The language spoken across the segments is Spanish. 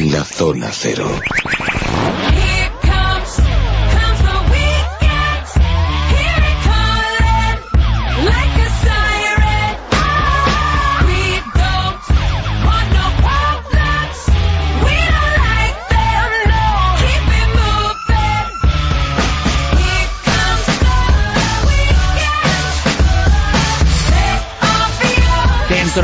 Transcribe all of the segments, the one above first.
La Zona Cero.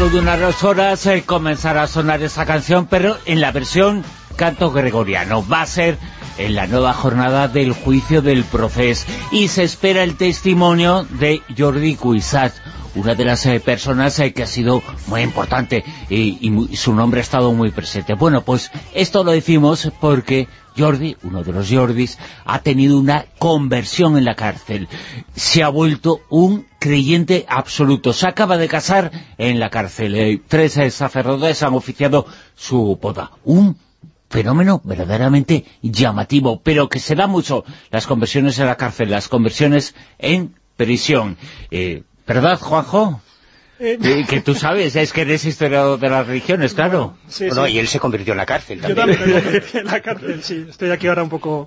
Dentro de unas horas eh, comenzará a sonar esa canción, pero en la versión canto gregoriano. Va a ser en la nueva jornada del juicio del proceso y se espera el testimonio de Jordi Cuisat, una de las eh, personas eh, que ha sido muy importante y, su nombre ha estado muy presente. Bueno, pues esto lo decimos porque Jordi, uno de los Jordis, ha tenido una conversión en la cárcel. Se ha vuelto un creyente absoluto. Se acaba de casar en la cárcel. Eh, tres sacerdotes han oficiado su boda. Un fenómeno verdaderamente llamativo, pero que se da mucho las conversiones en la cárcel, las conversiones en prisión. ¿Verdad, Juanjo? Eh, que tú sabes, es que eres historiador de las religiones, claro. Sí, Bueno, sí. y él se convirtió en la cárcel Yo también. también me convertí en la cárcel, sí. Estoy aquí ahora un poco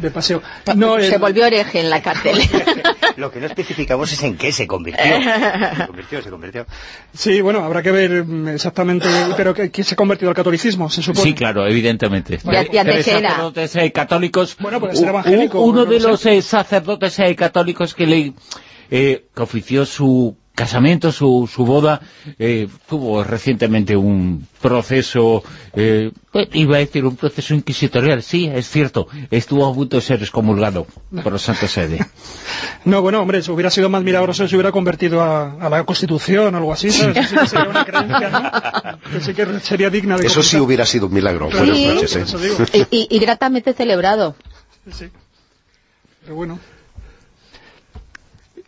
de paseo. No, Se el- volvió hereje en la cárcel. Lo que no especificamos es en qué se convirtió. Se convirtió, se convirtió. Sí, bueno, habrá que ver mm, exactamente, pero que, que se ha convertido al catolicismo, se supone. Sí, claro, evidentemente. Ya- ya te Tres sacerdotes eh, católicos. Bueno, puede ser evangélico, Uno no de lo los sé. eh, sacerdotes eh, católicos que le eh, que ofició su casamiento, su, su boda, eh, tuvo recientemente un proceso, eh, iba a decir un proceso inquisitorial, sí, es cierto, estuvo a punto de ser excomulgado por la Santa Sede. No, bueno, hombre, eso hubiera sido más milagroso si se hubiera convertido a, a la Constitución o algo así, ¿sabes? Eso sí que sería una creencia, ¿no? Que sí que sería digna de Eso sí hubiera sido un milagro. Sí. Buenas noches, ¿eh? Y, y- y gratamente celebrado. Sí, sí. Pero bueno.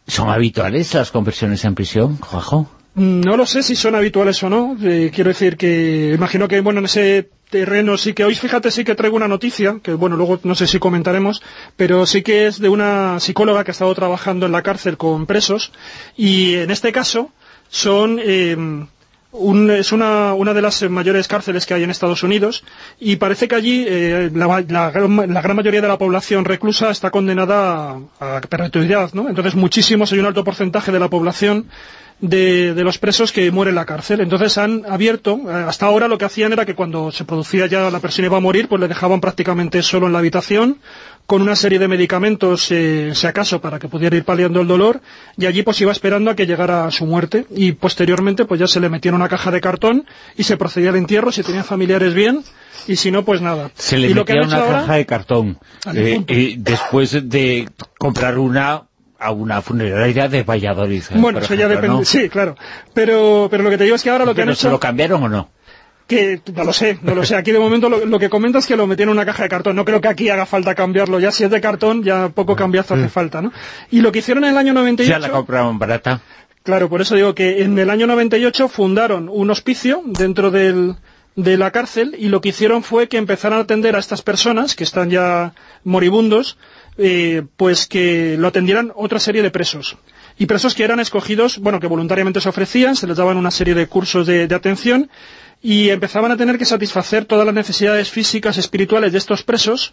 ¿Son habituales las conversiones en prisión, Juanjo? Mm, No lo sé si son habituales o no. Eh, quiero decir que imagino que, bueno, en ese terreno sí que hoy, fíjate, sí que traigo una noticia, que bueno, luego no sé si comentaremos, pero sí que es de una psicóloga que ha estado trabajando en la cárcel con presos y en este caso son... eh, un- es una, una de las mayores cárceles que hay en Estados Unidos y parece que allí eh, la, la gran mayoría de la población reclusa está condenada a, a perpetuidad, ¿no? Entonces muchísimos, hay un alto porcentaje de la población de, de los presos que muere en la cárcel. Entonces han abierto, eh, hasta ahora lo que hacían era que cuando se producía ya la persona iba a morir, pues le dejaban prácticamente solo en la habitación, con una serie de medicamentos, eh, si acaso, para que pudiera ir paliando el dolor, y allí pues iba esperando a que llegara su muerte, y posteriormente pues ya se le metía en una caja de cartón y se procedía al entierro, si tenía familiares bien, y si no, pues nada. Se le y lo que metía han una hecho ahora- caja de cartón eh, eh, después de comprar una a una funeraria de Valladolid. eh, Bueno, eso ya depende, ¿no? sí, claro. Pero, pero lo que te digo es que ahora lo que han ¿Pero hecho... se lo cambiaron o no? Que no lo sé, no lo sé. Aquí de momento lo, lo que comenta es que lo metieron en una caja de cartón. No creo que aquí haga falta cambiarlo. Ya si es de cartón, ya poco cambiazo hace falta, ¿no? Y lo que hicieron en el año 98... Ya la compraron barata. Claro, por eso digo que en el año 98 fundaron un hospicio dentro del, de la cárcel y lo que hicieron fue que empezaran a atender a estas personas que están ya moribundos, eh, pues que lo atendieran otra serie de presos. Y presos que eran escogidos, bueno, que voluntariamente se ofrecían, se les daban una serie de cursos de, atención y empezaban a tener que satisfacer todas las necesidades físicas, espirituales de estos presos,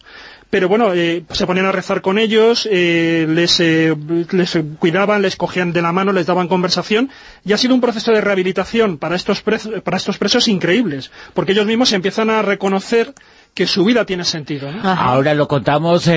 pero bueno, eh, se ponían a rezar con ellos, eh, les, cuidaban, les cogían de la mano, les daban conversación, y ha sido un proceso de rehabilitación para estos, pre- para estos presos increíbles, porque ellos mismos empiezan a reconocer que su vida tiene sentido. Ahora lo contamos,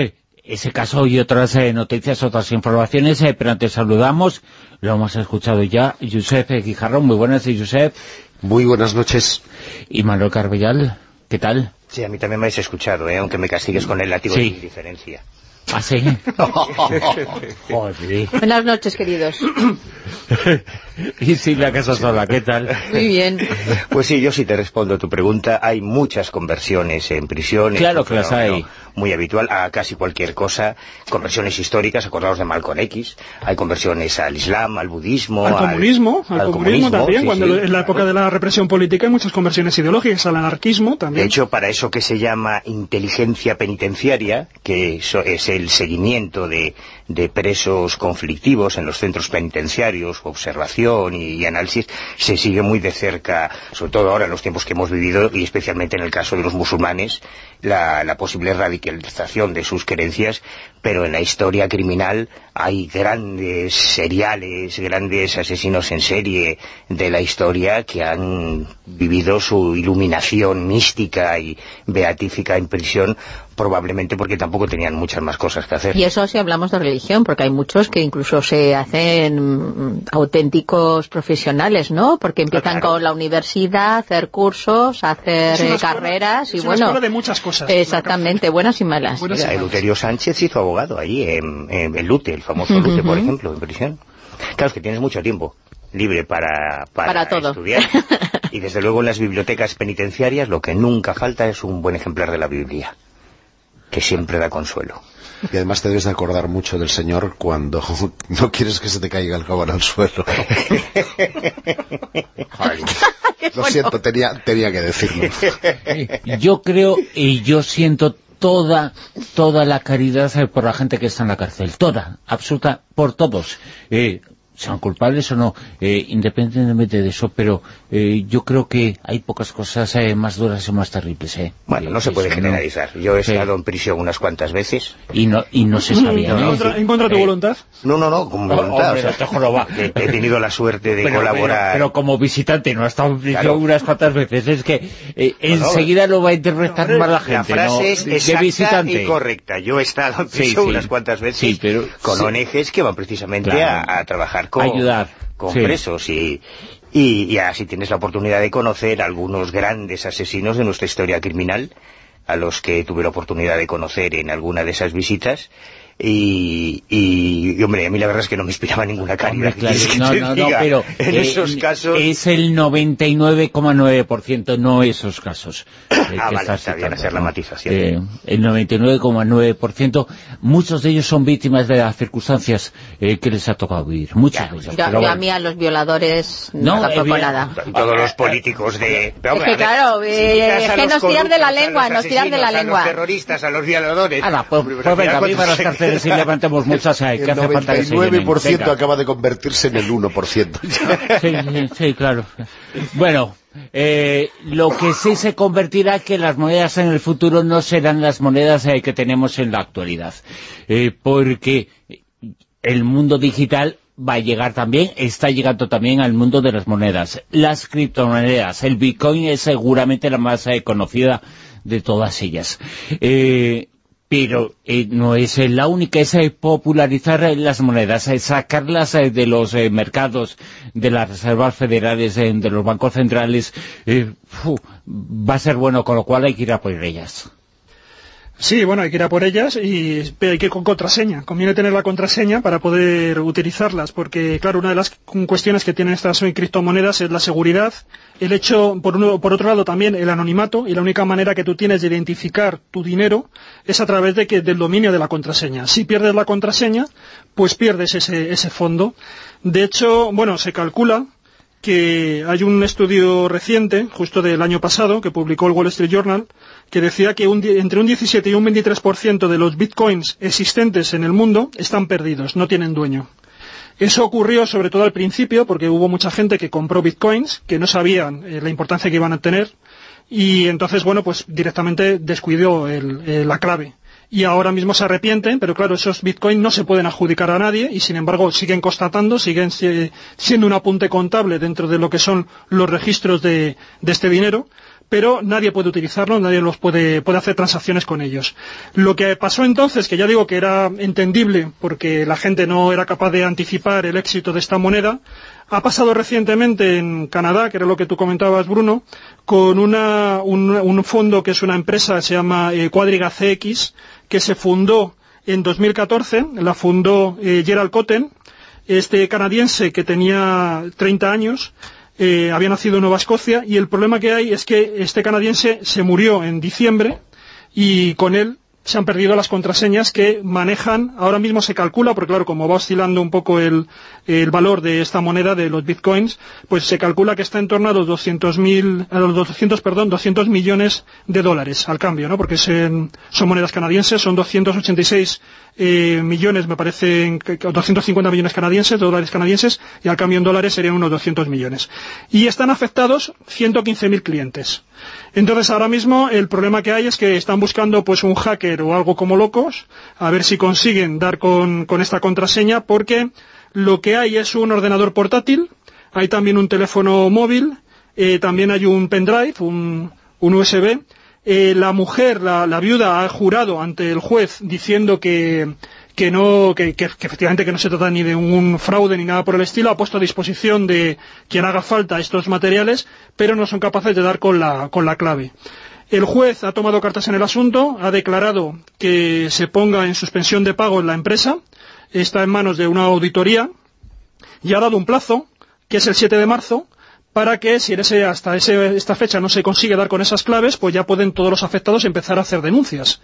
ese caso y otras eh, noticias, otras informaciones, eh, pero antes saludamos, lo hemos escuchado ya, Josep Guijarro, muy buenas, eh, Josep, Muy buenas noches. y Manuel Carbellal, ¿qué tal? Sí, a mí también me habéis escuchado, ¿eh? aunque me castigues con el látigo Sí. de indiferencia. ¿Ah, sí? Joder. Buenas noches, queridos. y Silvia Casasola, ¿qué tal? Muy bien. Pues sí, yo sí te respondo a tu pregunta. Hay muchas conversiones en prisión. es Claro que las hay. Muy habitual a casi cualquier cosa. Conversiones históricas, acordaos de Malcolm X. Hay conversiones al Islam, al budismo. Al comunismo, al, comunismo, también, sí, cuando sí, en la época de la represión política hay muchas conversiones ideológicas, al anarquismo también. De hecho, para eso que se llama inteligencia penitenciaria, que eso- ese el seguimiento de, de presos conflictivos en los centros penitenciarios, observación y, análisis, se sigue muy de cerca, sobre todo ahora en los tiempos que hemos vivido y especialmente en el caso de los musulmanes, la, la posible radicalización de sus creencias, pero en la historia criminal hay grandes seriales, grandes asesinos en serie de la historia que han vivido su iluminación mística y beatífica en prisión probablemente porque tampoco tenían muchas más cosas que hacer. Y eso si hablamos de religión, porque hay muchos que incluso se hacen mm, auténticos profesionales, ¿no? Porque empiezan Ah, claro. con la universidad, a hacer cursos, hacer Es una eh, escuela- carreras y bueno... de muchas cosas. Exactamente, buenas y malas. Buenas y Eleuterio Sánchez hizo abogado allí, en, en- Lute, el famoso Lute, por ejemplo, en prisión. Claro, es que tienes mucho tiempo libre para, para, Para todo. estudiar. Y desde luego en las bibliotecas penitenciarias lo que nunca falta es un buen ejemplar de la Biblia, que siempre da consuelo. Y además te debes de acordar mucho del Señor cuando no quieres que se te caiga el jabón al suelo. Ay, Lo siento, tenía, tenía que decirlo. Yo creo y yo siento toda toda la caridad por la gente que está en la cárcel. Toda, absoluta, por todos. Eh, sean culpables o no, eh, independientemente de eso, pero eh, yo creo que hay pocas cosas eh, más duras y más terribles. Eh. Bueno, no se puede eso generalizar. Yo he Sí. estado en prisión unas cuantas veces. Y no, y no se sabía. ¿En ¿no? contra, en contra de tu Eh, voluntad? No, no, no, con Oh, voluntad. hombre, o sea, no te he, he tenido la suerte de Pero- colaborar. Pero, pero como visitante, no ha estado en prisión Claro. unas cuantas veces. Es que eh, enseguida lo va a interpretar No, mal la La gente. frase ¿no? es exacta visitante. y correcta. Yo he estado en Sí, prisión sí. unas cuantas veces Sí, pero- con sí. ONGs que van precisamente Claro. a, a trabajar con, Ayudar. con Sí. presos y, y, y así tienes la oportunidad de conocer a algunos grandes asesinos de nuestra historia criminal a los que tuve la oportunidad de conocer en alguna de esas visitas y, y, hombre, a mí la verdad es que no me inspiraba ninguna caridad. Hombre, claro, ¿Quieres que no, no, no, pero en eh, esos casos... es el 99,9%, no esos casos. eh, que Ah, vale, estás está bien hacer la matización. Eh, el 99,9%, muchos de ellos son víctimas de las circunstancias eh, que les ha tocado vivir, muchos Ya, de ellos. Yo, pero yo a bueno. mí a los violadores No, tampoco nada. Todos los políticos de... Pero, Es hombre, que a ver, claro, si eh, es a que nos tiran de la a lengua, nos tiran de la lengua. A los terroristas, a los violadores... Ala, pues, pues venga, final, viva ¿cuántos las cárceles y levantemos muchas, eh, que El hace falta que se llenen. 99% Venga. acaba de convertirse en el 1%. Sí, sí, claro. Bueno, eh, lo que sí se convertirá que las monedas en el futuro no serán las monedas eh, que tenemos en la actualidad. Eh, porque el mundo digital va a llegar también, está llegando también al mundo de las monedas. Las criptomonedas, el Bitcoin es seguramente la más conocida de todas ellas. Eh, pero eh, no es eh, la única, es eh, popularizar eh, las monedas, sacarlas de los mercados, de las reservas federales, de los bancos centrales, va a ser bueno, con lo cual hay que ir a por ellas. Sí, bueno, hay que ir a por ellas y hay que con contraseña. Conviene tener la contraseña para poder utilizarlas, porque, claro, una de las cu- cuestiones que tienen estas criptomonedas es la seguridad, el hecho, por, uno, por otro lado, también el anonimato, y la única manera que tú tienes de identificar tu dinero es a través de que, del dominio de la contraseña. Si pierdes la contraseña, pues pierdes ese, ese fondo. De hecho, bueno, se calcula que hay un estudio reciente, justo del año pasado, que publicó el Wall Street Journal, que decía que entre un 17 y un 23% de los bitcoins existentes en el mundo están perdidos, no tienen dueño. Eso ocurrió sobre todo al principio, porque hubo mucha gente que compró bitcoins, que no sabían eh, la importancia que iban a tener, y entonces, bueno, pues directamente descuidó eh, la clave. Y ahora mismo se arrepienten, pero claro, esos bitcoins no se pueden adjudicar a nadie y sin embargo siguen constatando, siguen si- siendo un apunte contable dentro de lo que son los registros de este dinero, pero nadie puede utilizarlos, nadie los puede, puede hacer transacciones con ellos. Lo que pasó entonces, que ya digo que era entendible porque la gente no era capaz de anticipar el éxito de esta moneda, ha pasado recientemente en Canadá, que era lo que tú comentabas, Bruno, con una- un, un fondo que es una empresa, se llama eh, Cuadriga CX, que se fundó en 2014, la fundó eh, Gerald Cotten, este canadiense que tenía 30 años, eh, había nacido en Nueva Escocia, y el problema que hay es que este canadiense se murió en diciembre, y con él se han perdido las contraseñas que manejan, ahora mismo se calcula, porque claro, como va oscilando un poco el, el valor de esta moneda, de los bitcoins, pues se calcula que está en torno a los 200.000, a los 200, perdón, 200 millones de dólares al cambio, ¿no? Porque son monedas canadienses, son 286 eh, millones, me parece, 250 millones canadienses, dólares canadienses, y al cambio en dólares serían unos 200 millones. Y están afectados 115.000 clientes. Entonces ahora mismo el problema que hay es que están buscando pues un hacker o algo como locos, a ver si consiguen dar con, esta contraseña, porque lo que hay es un ordenador portátil, hay también un teléfono móvil, eh, también hay un pendrive, un, un USB, eh, la mujer, la, viuda, ha jurado ante el juez diciendo que, efectivamente que no se trata ni de un fraude ni nada por el estilo, ha puesto a disposición de quien haga falta estos materiales, pero no son capaces de dar con la, con la clave. El juez ha tomado cartas en el asunto, ha declarado que se ponga en suspensión de pago en la empresa, está en manos de una auditoría y ha dado un plazo, que es el 7 de marzo, para que si ese, hasta esta fecha no se consigue dar con esas claves, pues ya pueden todos los afectados empezar a hacer denuncias.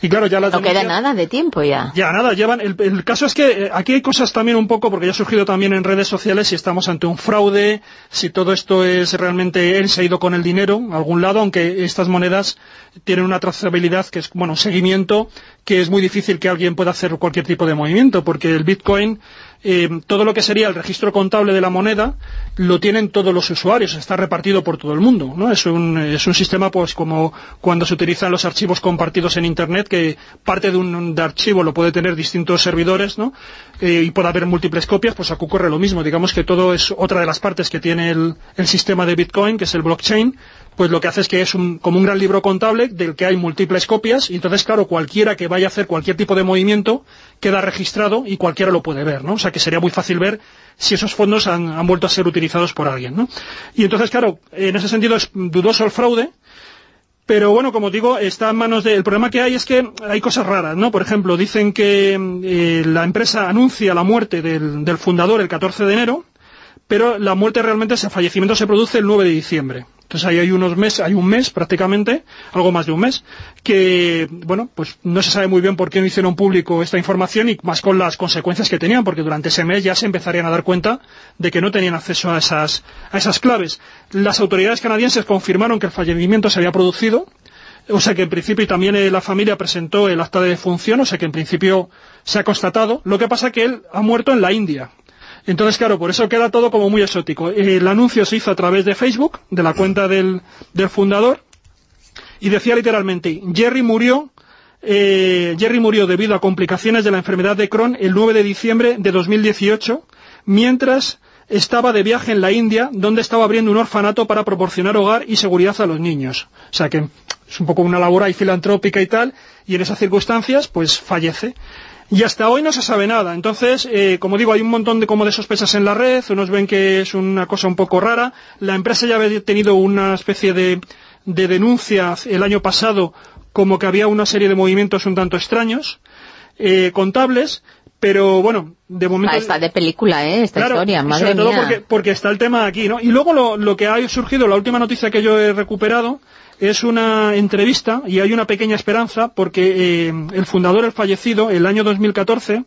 Y claro, ya las No queda nada de tiempo ya. Ya, nada, llevan... El, caso es que eh, aquí hay cosas también un poco, porque ya ha surgido también en redes sociales si estamos ante un fraude, si todo esto es realmente él se ha ido con el dinero a algún lado, aunque estas monedas tienen una trazabilidad que es, bueno, un seguimiento que es muy difícil que alguien pueda hacer cualquier tipo de movimiento, porque el Bitcoin eh, todo lo que sería el registro contable de la moneda lo tienen todos los usuarios, está repartido por todo el mundo. ¿no? Es, un, es un sistema pues como cuando se utilizan los archivos compartidos en Internet, que parte de un archivo lo puede tener distintos servidores ¿no? Eh, y puede haber múltiples copias, pues ocurre lo mismo. Digamos que todo es otra de las partes que tiene el, el sistema de Bitcoin, que es el blockchain, pues lo que hace es que es como un gran libro contable del que hay múltiples copias y entonces, claro, cualquiera que vaya a hacer cualquier tipo de movimiento queda registrado y cualquiera lo puede ver, ¿no? O sea que sería muy fácil ver si esos fondos han, vuelto a ser utilizados por alguien, ¿no? Y entonces, claro, en ese sentido es dudoso el fraude, pero bueno, como digo, está en manos de... El problema que hay es que hay cosas raras, ¿no? Por ejemplo, dicen que eh, la empresa anuncia la muerte del, del fundador el 14 de enero, pero la muerte realmente, ese fallecimiento se produce el 9 de diciembre. Entonces ahí hay unos meses, hay un mes prácticamente, algo más de un mes, que, bueno, pues no se sabe muy bien por qué no hicieron público esta información y más con las consecuencias que tenían, porque durante ese mes ya se empezarían a dar cuenta de que no tenían acceso a esas, a esas claves. Las autoridades canadienses confirmaron que el fallecimiento se había producido, o sea que en principio y también eh, la familia presentó el acta de defunción, o sea que en principio se ha constatado. Lo que pasa que él ha muerto en la India. Entonces, claro, por eso queda todo como muy exótico. El anuncio se hizo a través de Facebook, de la cuenta del, fundador, y decía literalmente, Jerry murió, eh, Jerry murió debido a complicaciones de la enfermedad de Crohn el 9 de diciembre de 2018, mientras estaba de viaje en la India, donde estaba abriendo un orfanato para proporcionar hogar y seguridad a los niños. O sea que es un poco una labor ahí filantrópica y tal, y en esas circunstancias, pues fallece. Y hasta hoy no se sabe nada. Entonces, eh, como digo, hay un montón de, como de sospechas en la red, unos ven que es una cosa un poco rara. La empresa ya había tenido una especie de, de denuncia el año pasado como que había una serie de movimientos un tanto extraños, eh, contables, pero bueno, de momento... Ah, está de película, ¿eh? Esta historia, madre sobre todo porque, porque, está el tema aquí, ¿no? Y luego lo, lo que ha surgido, la última noticia que yo he recuperado, es una entrevista y hay una pequeña esperanza porque eh, el fundador, el fallecido, el año 2014,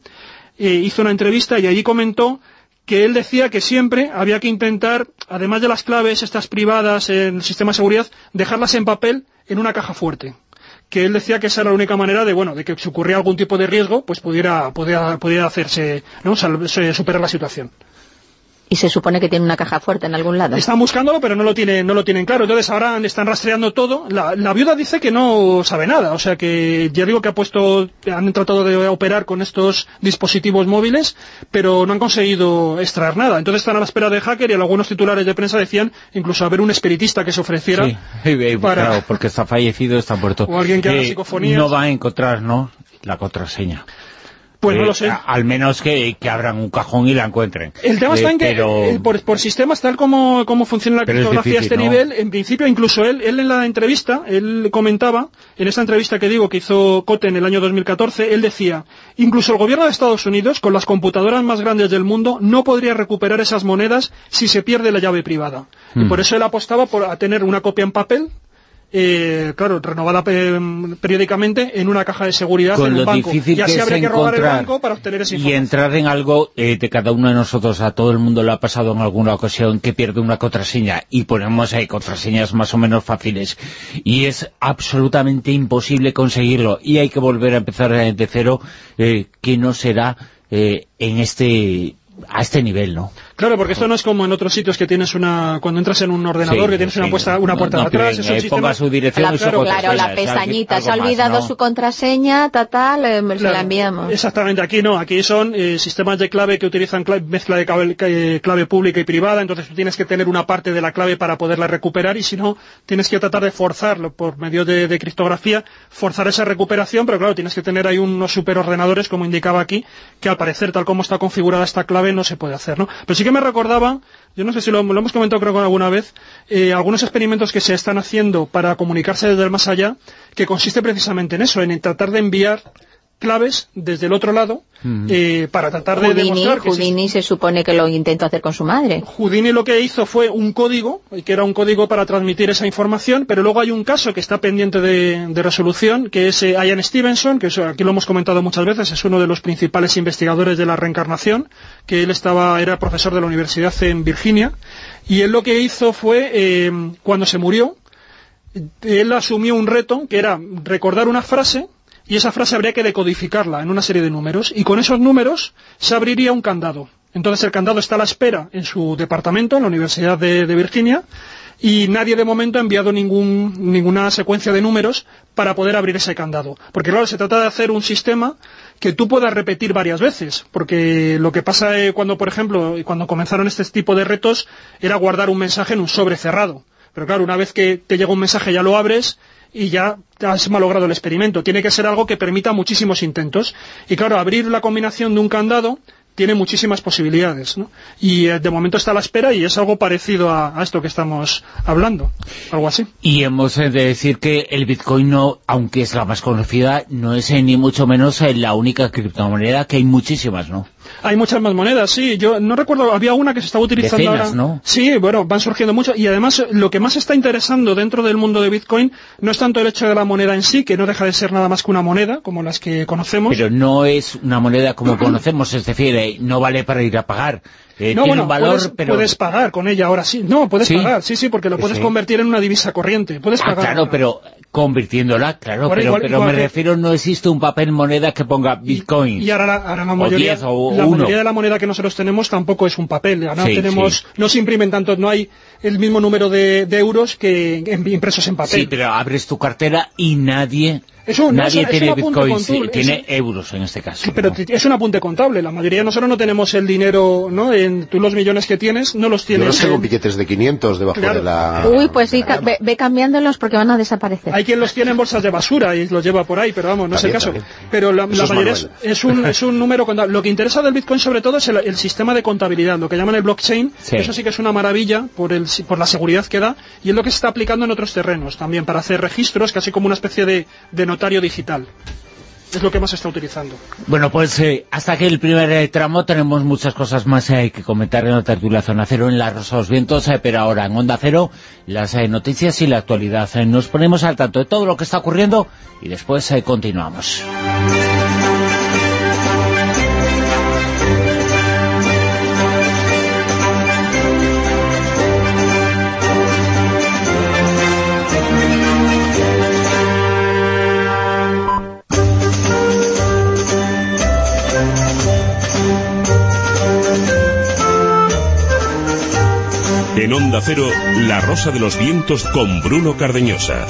eh, hizo una entrevista y allí comentó que él decía que siempre había que intentar, además de las claves, estas privadas en el sistema de seguridad, dejarlas en papel en una caja fuerte que él decía que esa era la única manera de, bueno, de que si ocurría algún tipo de riesgo, pues pudiera, pudiera, pudiera hacerse, ¿no? superar la situación y se supone que tiene una caja fuerte en algún lado. Están buscándolo, pero no lo tienen, no lo tienen claro. Entonces ahora están rastreando todo. La, viuda dice que no sabe nada. O sea que ya digo que ha puesto, han tratado de operar con estos dispositivos móviles, pero no han conseguido extraer nada. Entonces están a la espera de hacker y algunos titulares de prensa decían incluso haber un espiritista que se ofreciera. Sí, claro, porque está fallecido, está muerto. O alguien que haga psicofonías. No va a encontrar, ¿no?, la contraseña. Pues no lo sé. Al menos que, abran un cajón y la encuentren. El tema está en que, eh, por, sistemas tal como, como funciona la criptografía a este nivel, en principio incluso él, él en la entrevista, él comentaba, en esa entrevista que digo que hizo Cote en el año 2014, él decía, incluso el gobierno de Estados Unidos, con las computadoras más grandes del mundo, no podría recuperar esas monedas si se pierde la llave privada. Y hmm. por eso él apostaba por a tener una copia en papel, eh, claro, renovada eh, periódicamente en una caja de seguridad Con en lo un banco. difícil y así que habría es que robar el encontrar banco para obtener esa y entrar en algo eh, de cada uno de nosotros, a todo el mundo le ha pasado en alguna ocasión que pierde una contraseña y ponemos ahí contraseñas más o menos fáciles y es absolutamente imposible conseguirlo y hay que volver a empezar eh, de cero eh, que no será en este a este nivel, ¿no? Claro, porque esto no es como en otros sitios que tienes una... Cuando entras en un ordenador Sí, que tienes una, puesta, una No- puerta no de atrás, es un eh, sistema... ponga su dirección La- y su claro, contraseña, la pestañita, se ha más, olvidado ¿no? su contraseña, tal, tal, eh, se Claro, la enviamos. Exactamente, aquí no, aquí son eh, sistemas de clave que utilizan cla- mezcla de clave, eh, clave pública y privada, entonces tú tienes que tener una parte de la clave para poderla recuperar y si no, tienes que tratar de forzarlo por medio de, de criptografía, forzar esa recuperación, pero claro, tienes que tener ahí unos superordenadores, como indicaba aquí, que al parecer, tal como está configurada esta clave, no se puede hacer, ¿no? Pero sí que me recordaba, yo no sé si lo, hemos comentado creo alguna vez, eh, algunos experimentos que se están haciendo para comunicarse desde el más allá, que consiste precisamente en eso, en tratar de enviar claves desde el otro lado eh, para tratar de Houdini, demostrar que Houdini se supone que lo intentó hacer con su madre. Houdini lo que hizo fue un código, que era un código para transmitir esa información, pero luego hay un caso que está pendiente de, de resolución, que es eh, Ian Stevenson, que aquí lo hemos comentado muchas veces, es uno de los principales investigadores de la reencarnación, que él estaba era profesor de la universidad en Virginia, y él lo que hizo fue, eh, cuando se murió, él asumió un reto, que era recordar una frase, y esa frase habría que decodificarla en una serie de números, y con esos números se abriría un candado. Entonces el candado está a la espera en su departamento, en la Universidad de, Virginia, y nadie de momento ha enviado ninguna secuencia de números para poder abrir ese candado. Porque claro, se trata de hacer un sistema que tú puedas repetir varias veces, porque lo que pasa eh, cuando, por ejemplo, cuando comenzaron este tipo de retos, era guardar un mensaje en un sobre cerrado. Pero claro, una vez que te llega un mensaje ya lo abres y ya has malogrado el experimento. Tiene que ser algo que permita muchísimos intentos. Y claro, abrir la combinación de un candado tiene muchísimas posibilidades. ¿no? Y eh, de momento está a la espera y es algo parecido a, a esto que estamos hablando. Algo así. Y hemos eh, de decir que el Bitcoin, no, aunque es la más conocida, no es eh, ni mucho menos la única criptomoneda, que hay muchísimas, ¿no? Hay muchas más monedas, sí. Yo no recuerdo, había una que se estaba utilizando Decenas, ahora. ¿no? Sí, bueno, van surgiendo muchas. Y además, lo que más está interesando dentro del mundo de Bitcoin no es tanto el hecho de la moneda en sí, que no deja de ser nada más que una moneda, como las que conocemos. Pero no es una moneda como conocemos, es decir, eh, no vale para ir a pagar. Eh, no, tiene bueno, valor, puedes, pero... puedes pagar con ella ahora sí. No, puedes ¿Sí? pagar, sí, sí, porque lo puedes sí. convertir en una divisa corriente. Puedes Ah, pagar. claro, pero convirtiéndola, claro, pero, igual- pero igual me que- refiero, no existe un papel moneda que ponga Bitcoin. Y ahora, la- ahora la O mayoría, 10 o la mayoría de la moneda que nosotros tenemos tampoco es un papel. Ahora Sí, tenemos, sí. no se imprimen tanto, no hay el mismo número de, de euros que en- impresos en papel. Sí, pero abres tu cartera y nadie, Es un- nadie es es tiene un apunte Bitcoin, sí, contable, tiene es- euros en este caso. Sí, pero ¿no? es un apunte contable. La mayoría de nosotros no tenemos el dinero, ¿no? En, tú los millones que tienes no los Yo tienes. los tengo en- billetes de 500 debajo Claro. de la... Uy, pues sí, ca- ve, ve cambiándolos porque van a desaparecer. Hay quien los tiene en bolsas de basura y los lleva por ahí, pero vamos, no es el caso. También, también. Pero la, la es mayoría es, es un, es un número contable. Lo que interesa del Bitcoin sobre todo es el, el sistema de contabilidad, lo que llaman el blockchain. Sí. Eso sí que es una maravilla por, el, por la seguridad que da y es lo que se está aplicando en otros terrenos también para hacer registros, casi como una especie de, de notario digital. Es lo que más está utilizando. Bueno, pues eh, hasta que el primer eh, tramo tenemos muchas cosas más eh, que comentar en la tertulia Zona Cero en la Rosa los Vientos, eh, pero ahora en Onda Cero las noticias y la actualidad. Nos ponemos al tanto de todo lo que está ocurriendo y después continuamos. Onda Cero, La Rosa de los Vientos con Bruno Cardeñosa.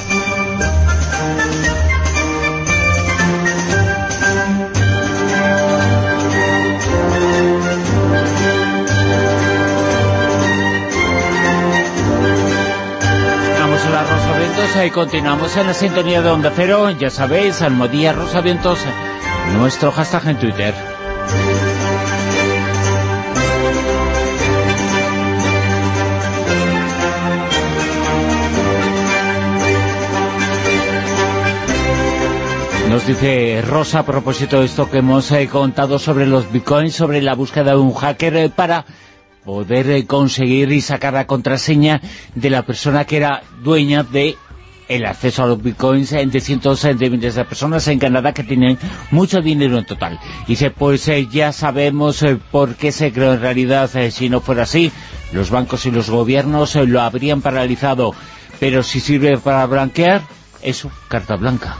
Y continuamos en la sintonía de Onda Cero. Ya sabéis, Almodía Rosa Vientos, nuestro hashtag en Twitter. Nos dice Rosa a propósito de esto que hemos eh, contado sobre los bitcoins, sobre la búsqueda de un hacker eh, para poder eh, conseguir y sacar la contraseña de la persona que era dueña de el acceso a los bitcoins de cientos de de personas en Canadá que tienen mucho dinero en total. Y dice, pues ya sabemos por qué se creó en realidad, si no fuera así, los bancos y los gobiernos lo habrían paralizado. Pero si sirve para blanquear, eso, carta blanca.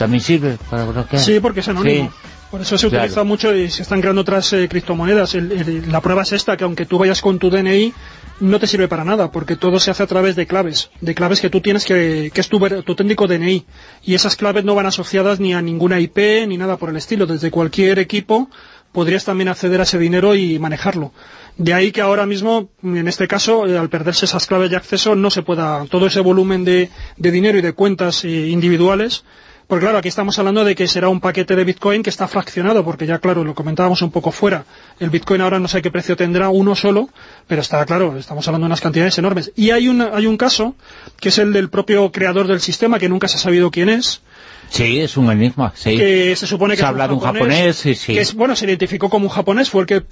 También sirve para blanquear. Sí, porque es anónimo. Por eso se utiliza mucho y se están creando otras criptomonedas. la prueba es esta, que aunque tú vayas con tu DNI, no te sirve para nada, porque todo se hace a través de claves, de claves que tú tienes que, que es tu, tu técnico DNI, y esas claves no van asociadas ni a ninguna IP ni nada por el estilo, desde cualquier equipo podrías también acceder a ese dinero y manejarlo. De ahí que ahora mismo, en este caso, eh, al perderse esas claves de acceso, no se pueda, todo ese volumen de, de dinero y de cuentas eh, individuales, porque claro, aquí estamos hablando de que será un paquete de Bitcoin que está fraccionado, porque ya claro, lo comentábamos un poco fuera, el Bitcoin ahora no sé qué precio tendrá, uno solo, pero está claro, estamos hablando de unas cantidades enormes. Y hay, hay un caso, que es el del propio creador del sistema, que nunca se ha sabido quién es, Sí, es un enigma, sí. Que se supone que se habla de un japonés, sí, sí. Que es, bueno, se identificó como un japonés, fue el que,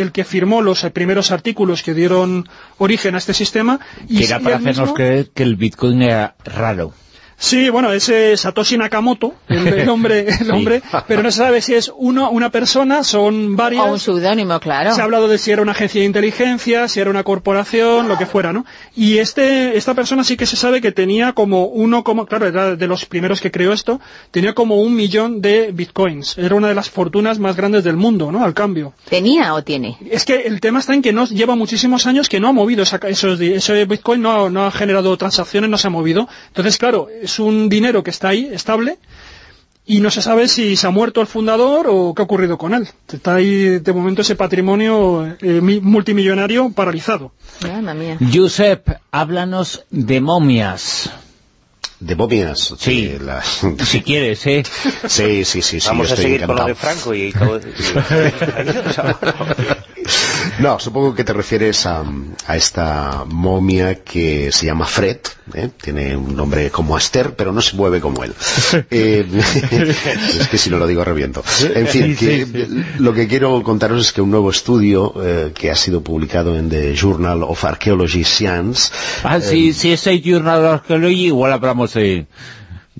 el que firmó los primeros artículos que dieron origen a este sistema. Y que era para hacernos creer que el Bitcoin era raro. Sí, bueno, ese Satoshi Nakamoto, el, hombre, el hombre pero no se sabe si es uno, una persona, son varias. O un seudónimo, claro. Se ha hablado de si era una agencia de inteligencia, si era una corporación, lo que fuera, ¿no? Y este, esta persona sí que se sabe que tenía como uno, como, claro, era de los primeros que creó esto, tenía como un millón de bitcoins. Era una de las fortunas más grandes del mundo, ¿no? Al cambio. ¿Tenía o tiene? Es que el tema está en que no, lleva muchísimos años que no ha movido esa, esos, ese bitcoin, no, no ha generado transacciones, no se ha movido. Entonces, claro, es un dinero que está ahí, estable, y no se sabe si se ha muerto el fundador o qué ha ocurrido con él. Está ahí de momento ese patrimonio eh, multimillonario paralizado. Josep, háblanos de momias. ¿De momias? Sí, si quieres, ¿eh? Sí, sí, sí. Vamos a seguir con lo de Franco y todo. No, supongo que te refieres a, esta momia que se llama Fred, ¿eh? tiene un nombre como Aster, pero no se mueve como él. Eh, es que si no lo digo reviento. En fin, lo que quiero contaros es que un nuevo estudio eh, que ha sido publicado en The Journal of Archaeology Science... Ah, sí, sí, ese Journal of Archaeology igual hablamos de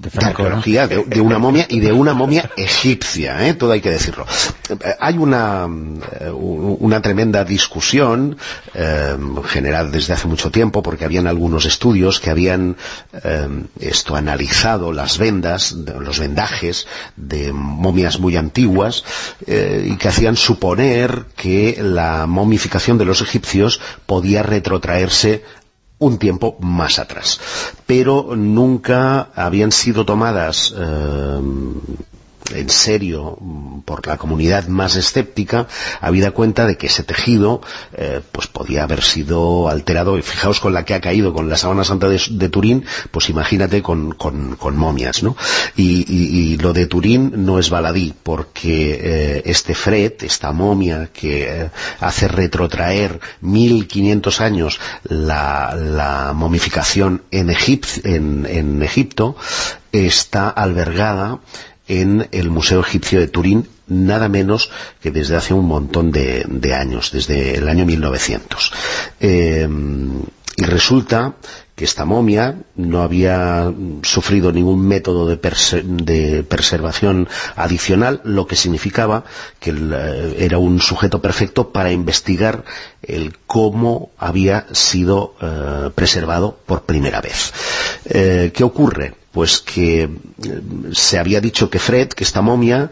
de arqueología de, una momia y de una momia egipcia, ¿eh? todo hay que decirlo. Eh, hay una, eh, una tremenda discusión generada desde hace mucho tiempo porque habían algunos estudios que habían esto analizado las vendas, los vendajes de momias muy antiguas y que hacían suponer que la momificación de los egipcios podía retrotraerse un tiempo más atrás. Pero nunca habían sido tomadas eh, en serio por la comunidad más escéptica, habida cuenta de que ese tejido eh, pues podía haber sido alterado, y fijaos con la que ha caído con la sábana santa de, Turín, pues imagínate con, momias, ¿no? Y, lo de Turín no es baladí, porque eh, este Fred, esta momia que eh, hace retrotraer 1500 años la, momificación en Egipto, está albergada en el Museo Egipcio de Turín, nada menos que desde hace un montón de, años, desde el año 1900. Eh, y resulta que esta momia no había sufrido ningún método de, preservación adicional, lo que significaba que eh, era un sujeto perfecto para investigar el cómo había sido eh, preservado por primera vez. ¿Qué ocurre? pues que eh, se había dicho que Fred, que esta momia,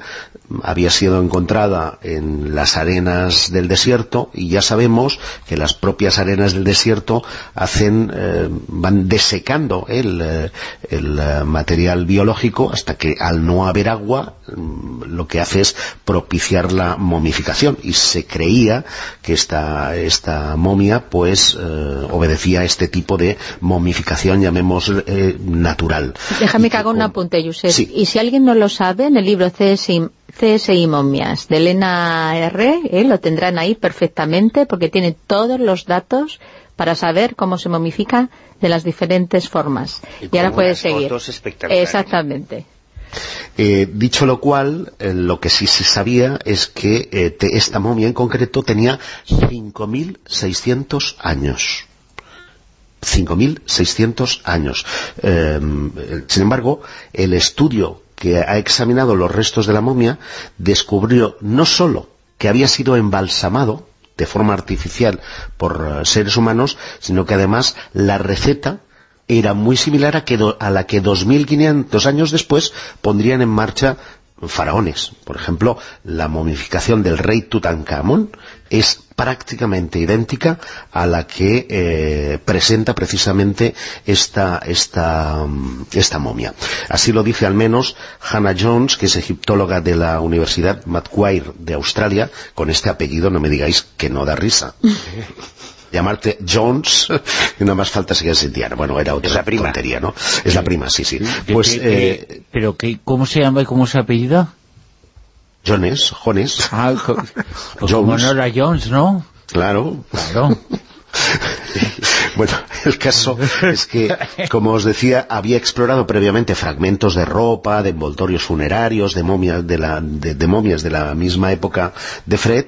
había sido encontrada en las arenas del desierto y ya sabemos que las propias arenas del desierto hacen, eh, van desecando el, eh, material biológico hasta que al no haber agua mm, lo que hace es propiciar la momificación y se creía que esta, esta momia pues obedecía a este tipo de momificación llamemos natural Déjame que haga un apunte, Josep. Y si alguien no lo sabe, en el libro CSI, CSI Momias de Elena R, ¿eh? lo tendrán ahí perfectamente porque tiene todos los datos para saber cómo se momifica de las diferentes formas. Y, ahora puedes seguir. Exactamente. Eh, dicho lo cual, eh, lo que sí se sabía es que esta momia en concreto tenía 5.600 años. 5.600 años. Em, sin embargo, el estudio que ha examinado los restos de la momia descubrió no solo que había sido embalsamado de forma artificial por eh, seres humanos, sino que además la receta era muy similar a, que a la que 2.500 años después pondrían en marcha faraones. Por ejemplo, la momificación del rey Tutankamón es prácticamente idéntica a la que eh, presenta precisamente esta, esta, mm, esta momia. Así lo dice al menos Hannah Jones, que es egiptóloga de la Universidad Macquarie de Australia, con este apellido no me digáis que no da risa. llamarte Jones y nada más falta seguir Indiana. Bueno, era otra es la prima. tontería, ¿no? Es la prima, sí, sí. Pues, eh, ¿Pero qué, cómo se llama y cómo se apellida? Jones, Jones. Ah, pues como no era Jones, ¿no? Claro. Claro. bueno, el caso es que, como os decía, había explorado previamente fragmentos de ropa, de envoltorios funerarios, de momias de la, de momias de la misma época de Fred,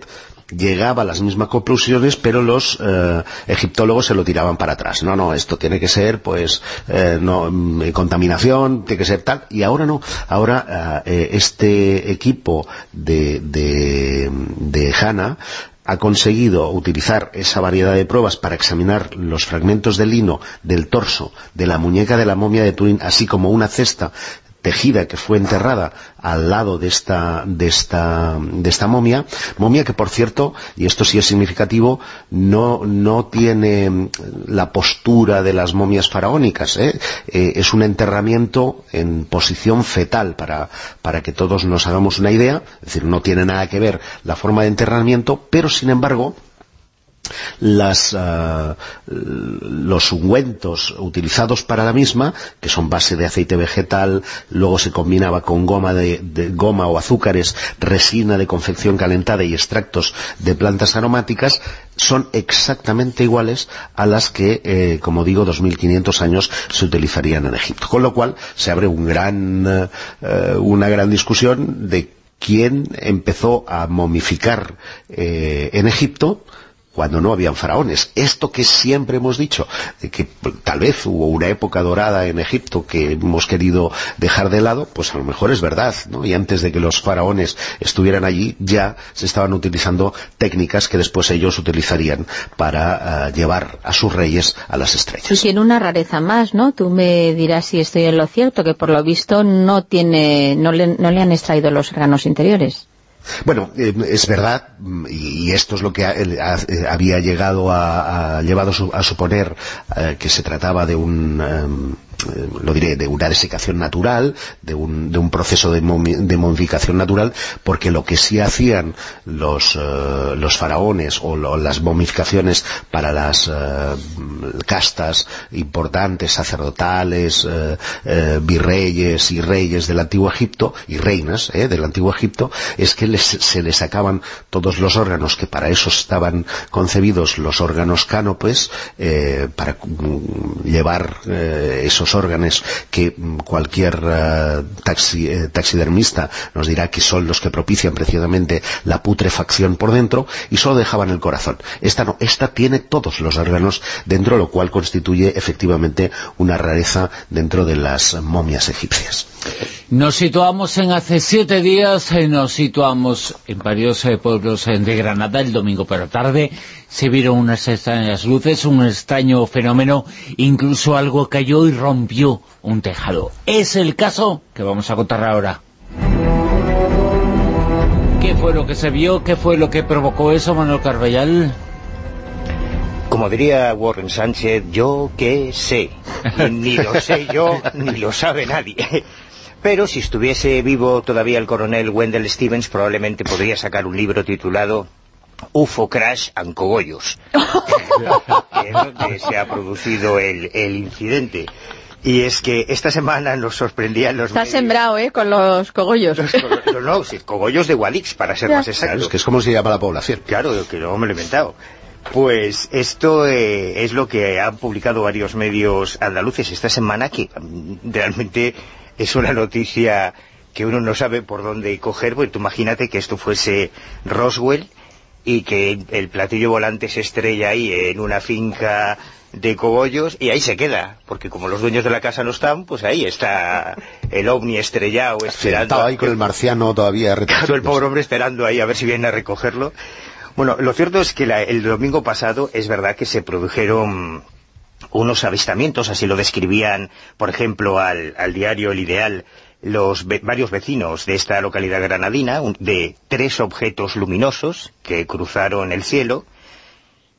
llegaba a las mismas conclusiones, pero los eh, egiptólogos se lo tiraban para atrás. No, no, esto tiene que ser, pues, eh, no, mm, contaminación, tiene que ser tal, y ahora no. Ahora eh, este equipo de, de, de Hanna ha conseguido utilizar esa variedad de pruebas para examinar los fragmentos de lino del torso de la muñeca de la momia de Turín, así como una cesta tejida que fue enterrada al lado de esta, de esta, de esta momia, momia que por cierto, y esto sí es significativo, no, no tiene la postura de las momias faraónicas, ¿eh? Eh, es un enterramiento en posición fetal para, para que todos nos hagamos una idea, es decir, no tiene nada que ver la forma de enterramiento, pero sin embargo, las, uh, los ungüentos utilizados para la misma, que son base de aceite vegetal, luego se combinaba con goma, de, de, goma o azúcares, resina de confección calentada y extractos de plantas aromáticas, son exactamente iguales a las que, eh, como digo, 2.500 años se utilizarían en Egipto. Con lo cual se abre un gran, eh, una gran discusión de quién empezó a momificar eh, en Egipto, cuando no habían faraones. Esto que siempre hemos dicho, que tal vez hubo una época dorada en Egipto que hemos querido dejar de lado, pues a lo mejor es verdad, ¿no? Y antes de que los faraones estuvieran allí, ya se estaban utilizando técnicas que después ellos utilizarían para uh, llevar a sus reyes a las estrellas. Y tiene una rareza más, ¿no? Tú me dirás si estoy en lo cierto, que por lo visto no tiene, no le, no le han extraído los órganos interiores. Bueno, eh, es verdad, y esto es lo que ha, ha, había llegado a, a a suponer eh, que se trataba de un... Eh, lo diré, de una desecación natural, de un, de un proceso de, momi, de, momificación natural, porque lo que sí hacían los, uh, los faraones o las momificaciones para las uh, castas importantes, sacerdotales, virreyes y reyes del Antiguo Egipto, y reinas eh, del Antiguo Egipto, es que se les sacaban todos los órganos que para eso estaban concebidos, los órganos cánopes, eh, para llevar eh, esos órganos que cualquier uh, taxi, eh, taxidermista nos dirá que son los que propician precisamente la putrefacción por dentro y solo dejaban el corazón. Esta no, esta tiene todos los órganos dentro, lo cual constituye efectivamente una rareza dentro de las momias egipcias. Nos situamos en hace siete días, eh, nos situamos en varios eh, pueblos eh, de Granada el domingo por la tarde, se vieron unas extrañas luces, un extraño fenómeno, incluso algo cayó y rompió un tejado. Es el caso que vamos a contar ahora. ¿Qué fue lo que se vio? ¿Qué fue lo que provocó eso, Manuel Carballal? Como diría Warren Sánchez, yo qué sé. ni lo sé yo, ni lo sabe nadie. Pero si estuviese vivo todavía el coronel Wendell Stevens, probablemente podría sacar un libro titulado UFO Crash and Cogollos, que es donde se ha producido el, el incidente. Y es que esta semana nos sorprendían los Está medios. sembrado, ¿eh? Con los cogollos. Los cogollos no, sí, cogollos de Guadix, para ser ya. más exactos. Claro, es que es como se llama la población. Claro, que no me lo he inventado. Pues esto eh, es lo que han publicado varios medios andaluces esta semana, que realmente es una noticia que uno no sabe por dónde coger, porque tú imagínate que esto fuese Roswell y que el platillo volante se estrella ahí en una finca de cogollos y ahí se queda, porque como los dueños de la casa no están, pues ahí está el ovni estrellado esperando. Estaba ahí con el marciano todavía el pobre hombre esperando ahí a ver si viene a recogerlo. Bueno, lo cierto es que el domingo pasado es verdad que se produjeron unos avistamientos, así lo describían, por ejemplo, al, diario El Ideal, los varios vecinos de esta localidad granadina, de tres objetos luminosos que cruzaron el cielo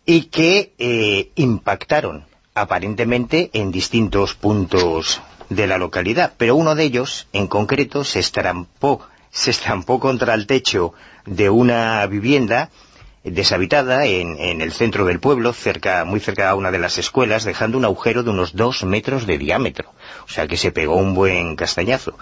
y que eh, impactaron aparentemente en distintos puntos de la localidad, pero uno de ellos, en concreto, se estampó, se estampó contra el techo de una vivienda deshabitada en, el centro del pueblo, cerca, muy cerca a una de las escuelas, dejando un agujero de unos dos metros de diámetro. O sea que se pegó un buen castañazo.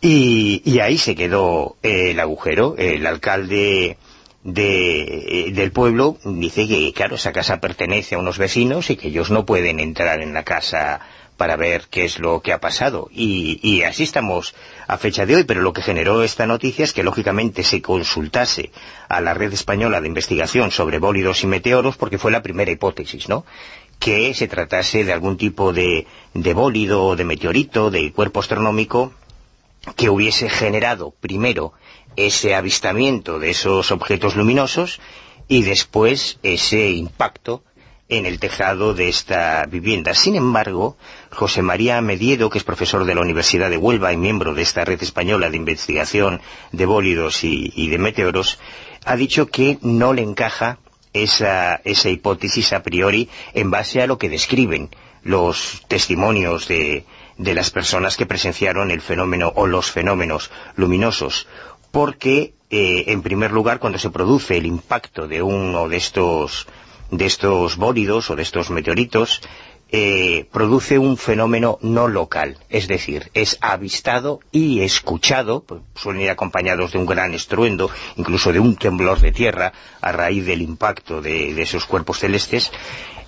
Y, ahí se quedó el agujero. El alcalde del pueblo dice que, claro, esa casa pertenece a unos vecinos y que ellos no pueden entrar en la casa para ver qué es lo que ha pasado. Y, así estamos a fecha de hoy, pero lo que generó esta noticia es que lógicamente se consultase a la red española de investigación sobre bólidos y meteoros, porque fue la primera hipótesis, ¿no? que se tratase de algún tipo de, de bólido, de meteorito, de cuerpo astronómico que hubiese generado primero ese avistamiento de esos objetos luminosos y después ese impacto en el tejado de esta vivienda. Sin embargo, José María Mediedo, que es profesor de la Universidad de Huelva y miembro de esta red española de investigación de bólidos y, de meteoros, ha dicho que no le encaja esa, hipótesis a priori en base a lo que describen los testimonios de, las personas que presenciaron el fenómeno o los fenómenos luminosos, porque, eh, en primer lugar, cuando se produce el impacto de uno de estos de estos bólidos o de estos meteoritos eh, produce un fenómeno no local, es decir, es avistado y escuchado, pues, suelen ir acompañados de un gran estruendo, incluso de un temblor de tierra a raíz del impacto de esos cuerpos celestes,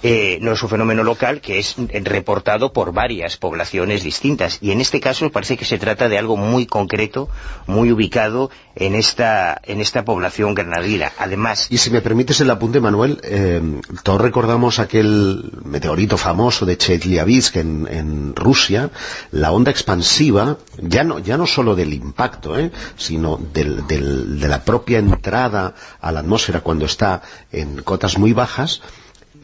eh, no es un fenómeno local que es reportado por varias poblaciones distintas. Y en este caso parece que se trata de algo muy concreto, muy ubicado en esta, en esta población granadina. Además... Y si me permites el apunte, Manuel, eh, todos recordamos aquel meteorito famoso de Chelyabinsk en, en Rusia, la onda expansiva, ya no, ya no solo del impacto, eh, sino del, de la propia entrada a la atmósfera cuando está en cotas muy bajas,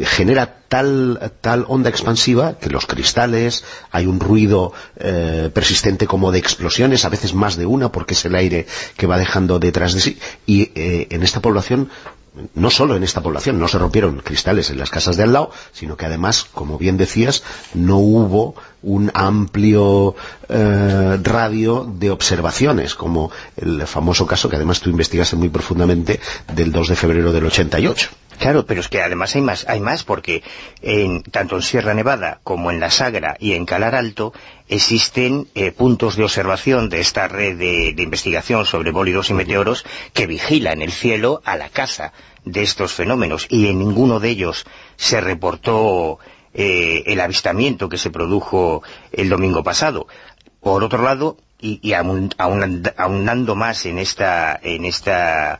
genera tal, tal onda expansiva que los cristales, hay un ruido eh, persistente como de explosiones, a veces más de una porque es el aire que va dejando detrás de sí, y eh, en esta población no solo en esta población, no se rompieron cristales en las casas de al lado, sino que además, como bien decías, no hubo un amplio eh, radio de observaciones, como el famoso caso que además tú investigaste muy profundamente del 2 de febrero del 88. Claro, pero es que además hay más, hay más porque en, tanto en Sierra Nevada como en La Sagra y en Calar Alto existen eh, puntos de observación de esta red de, investigación sobre bólidos y meteoros que vigilan el cielo a la caza de estos fenómenos y en ninguno de ellos se reportó eh, el avistamiento que se produjo el domingo pasado. Por otro lado, y, aunando más en esta, en esta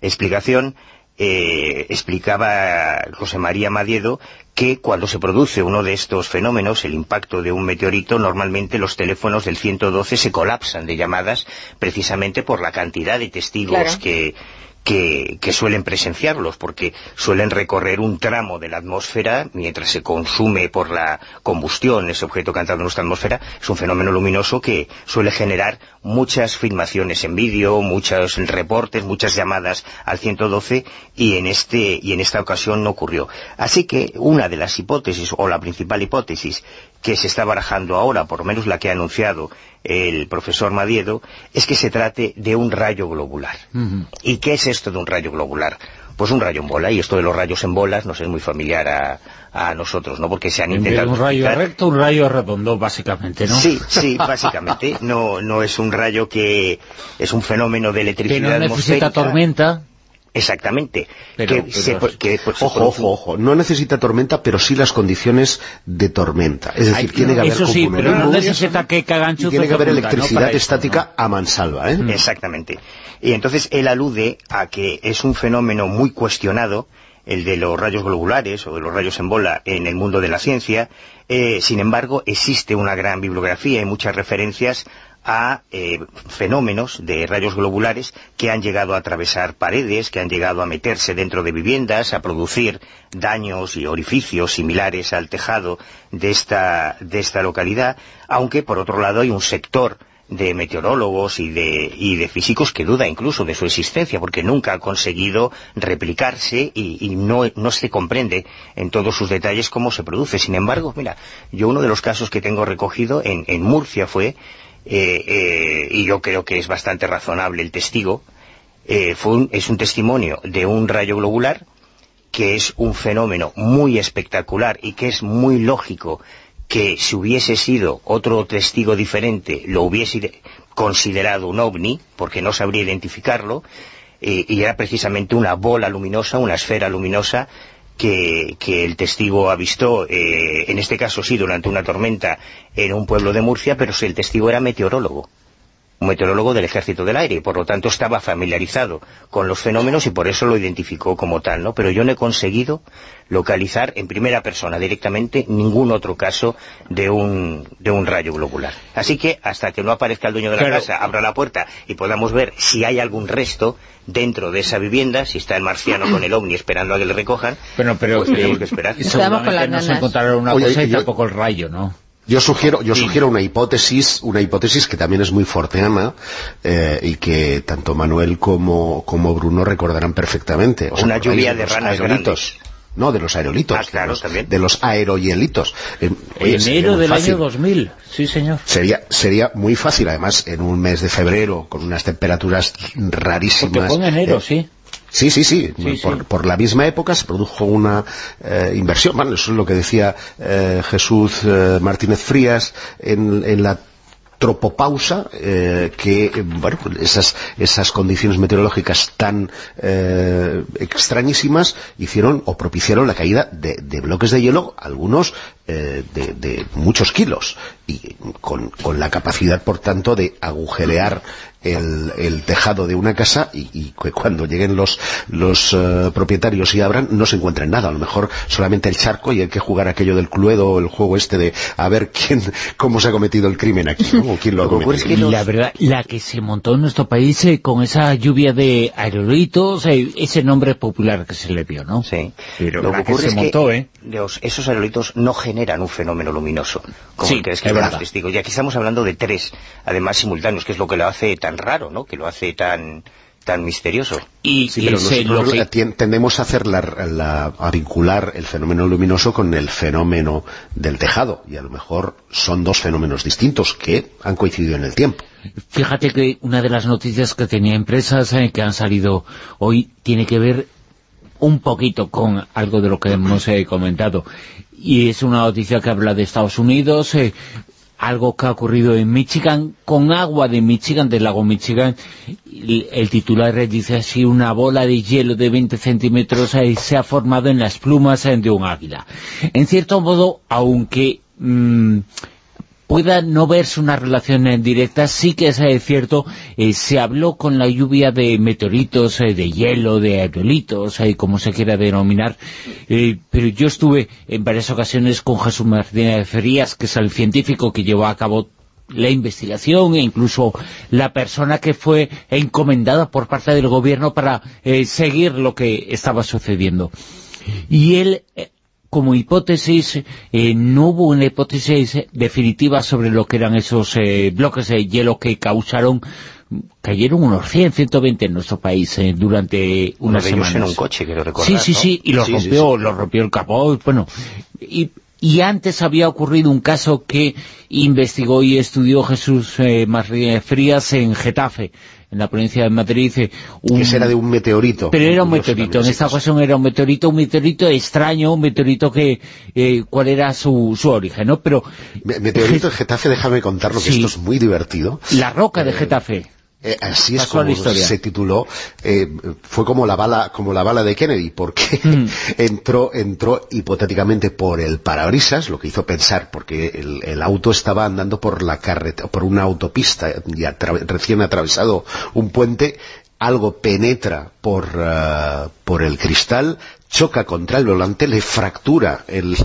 explicación, eh, explicaba José María Madiedo que cuando se produce uno de estos fenómenos, el impacto de un meteorito, normalmente los teléfonos del 112 se colapsan de llamadas precisamente por la cantidad de testigos que, que, suelen presenciarlos, porque suelen recorrer un tramo de la atmósfera mientras se consume por la combustión ese objeto que ha entrado en nuestra atmósfera, es un fenómeno luminoso que suele generar muchas filmaciones en vídeo, muchos reportes, muchas llamadas al 112 y en, este, y en esta ocasión no ocurrió. Así que una de las hipótesis, o la principal hipótesis, que se está barajando ahora, por lo menos la que ha anunciado el profesor Madiedo, es que se trate de un rayo globular. ¿Y qué es esto de un rayo globular? Pues un rayo en bola, y esto de los rayos en bolas nos es muy familiar a, nosotros, ¿no? Porque se han intentado... Un rayo recto, un rayo redondo, básicamente, ¿no? Sí, sí, básicamente. No, no es un rayo que es un fenómeno de electricidad Que no necesita tormenta. Exactamente. ojo, ojo, ojo. No necesita tormenta, pero sí las condiciones de tormenta. Es decir, tiene que haber Eso sí, pero no necesita que cagan y tiene que haber electricidad estática a mansalva. ¿eh? Exactamente. Y entonces él alude a que es un fenómeno muy cuestionado el de los rayos globulares o de los rayos en bola en el mundo de la ciencia. Eh, sin embargo, existe una gran bibliografía y muchas referencias a eh, fenómenos de rayos globulares que han llegado a atravesar paredes, que han llegado a meterse dentro de viviendas, a producir daños y orificios similares al tejado de esta, de esta localidad, aunque por otro lado hay un sector de meteorólogos y de, y de físicos que duda incluso de su existencia, porque nunca ha conseguido replicarse y, no, no, se comprende en todos sus detalles cómo se produce. Sin embargo, mira, yo uno de los casos que tengo recogido en, en Murcia fue eh, eh, y yo creo que es bastante razonable el testigo, eh, fue es un testimonio de un rayo globular que es un fenómeno muy espectacular y que es muy lógico que si hubiese sido otro testigo diferente lo hubiese considerado un ovni, porque no sabría identificarlo, y era precisamente una bola luminosa, una esfera luminosa que, el testigo ha visto, eh, en este caso sí, durante una tormenta en un pueblo de Murcia, pero si el testigo era meteorólogo un meteorólogo del Ejército del Aire, y por lo tanto estaba familiarizado con los fenómenos y por eso lo identificó como tal, ¿no? Pero yo no he conseguido localizar en primera persona directamente ningún otro caso de un, de un rayo globular. Así que hasta que no aparezca el dueño de la casa, abra la puerta y podamos ver si hay algún resto dentro de esa vivienda, si está el marciano con el ovni esperando a que le recojan, pero, pero pues tenemos que esperar. Seguramente no se encontrará una cosa y tampoco el rayo, ¿no? Yo sugiero, yo sugiero una hipótesis, una hipótesis que también es muy forteana eh, y que tanto Manuel como, como Bruno recordarán perfectamente. una lluvia de ranas aerolitos. No, de los aerolitos. Ah, claro, de los, también. De los aerohielitos. Eh, Enero del año 2000, sí señor. Sería, sería muy fácil, además, en un mes de febrero, con unas temperaturas rarísimas. Porque fue en enero, eh, sí. Sí, sí, sí. por, la misma época se produjo una eh, inversión. Bueno, eso es lo que decía eh, Jesús eh, Martínez Frías en, en la tropopausa eh, que, bueno, esas, esas condiciones meteorológicas tan eh, extrañísimas hicieron o propiciaron la caída de, de bloques de hielo, algunos eh, de, de, muchos kilos, y con, con, la capacidad, por tanto, de agujerear el, el tejado de una casa y, y cuando lleguen los, los uh, propietarios y abran, no se encuentren nada. A lo mejor solamente el charco y hay que jugar aquello del Cluedo, el juego este de a ver quién cómo se ha cometido el crimen aquí, ¿no? quién lo ha cometido. Es que La verdad, la que se montó en nuestro país eh, con esa lluvia de aerolitos, eh, ese nombre popular que se le dio, ¿no? Sí. Pero lo que ocurre que se montó, ¿eh? esos aerolitos no generan un fenómeno luminoso, como sí, el que describen los testigos. Y aquí estamos hablando de tres, además simultáneos, que es lo que lo hace tan raro, ¿no? Que lo hace tan tan misterioso. Y, sí, pero nosotros lo que... tendemos a hacer la, la, a vincular el fenómeno luminoso con el fenómeno del tejado, y a lo mejor son dos fenómenos distintos que han coincidido en el tiempo. Fíjate que una de las noticias que tenía empresas eh, que han salido hoy tiene que ver un poquito con algo de lo que hemos eh, comentado y es una noticia que habla de Estados Unidos eh, algo que ha ocurrido en Michigan, con agua de Michigan, del lago Michigan, el titular dice así, una bola de hielo de 20 centímetros eh, se ha formado en las plumas eh, de un águila. En cierto modo, aunque... Mmm, pueda no verse una relación en directa, sí que es eh, cierto, eh, se habló con la lluvia de meteoritos, eh, de hielo, de aerolitos, como se quiera denominar, pero yo estuve en varias ocasiones con Jesús Martínez Ferías, que es el científico que llevó a cabo la investigación e incluso la persona que fue encomendada por parte del gobierno para seguir lo que estaba sucediendo. Y él como hipótesis, eh, no hubo una hipótesis definitiva sobre lo que eran esos eh, bloques de hielo que causaron cayeron unos 100, 120 en nuestro país eh, durante unas semanas. en un coche, quiero recordar, Sí, sí, sí, y los rompió, los rompió el capó, bueno, y, y, antes había ocurrido un caso que investigó y estudió Jesús eh, Frías en Getafe, en la provincia de Madrid. Eh, un... Que era de un meteorito. Pero era un meteorito, en esta ocasión era un meteorito, un meteorito extraño, un meteorito que... Eh, ¿Cuál era su, su origen, no? Pero... Meteorito de Getafe, déjame contarlo, que esto es muy divertido. La roca de eh, Getafe. Eh, así es como se tituló, eh, fue como la bala como la bala de Kennedy, porque mm. entró entró hipotéticamente por el parabrisas, lo que hizo pensar, porque el, el auto estaba andando por la carretera, por una autopista y recién atravesado un puente, algo penetra por, uh, por el cristal, choca contra el volante, le fractura el,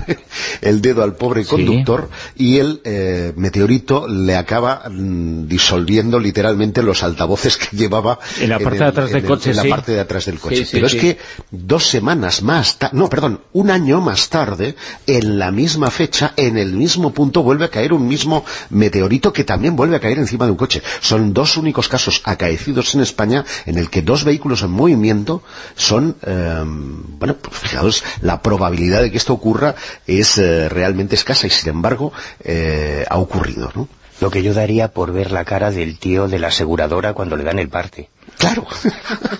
dedo al pobre conductor y el eh, meteorito le acaba mm, disolviendo literalmente los altavoces que llevaba en la parte de atrás del coche. En la parte de atrás del coche. Pero es que dos semanas más, no, perdón, un año más tarde, en la misma fecha, en el mismo punto, vuelve a caer un mismo meteorito que también vuelve a caer encima de un coche. Son dos únicos casos acaecidos en España en el que dos vehículos en movimiento son, eh, bueno, pues fijaos, la probabilidad de que esto ocurra es eh, realmente escasa y sin embargo eh, ha ocurrido, ¿no? Lo que yo daría por ver la cara del tío de la aseguradora cuando le dan el parte. Claro.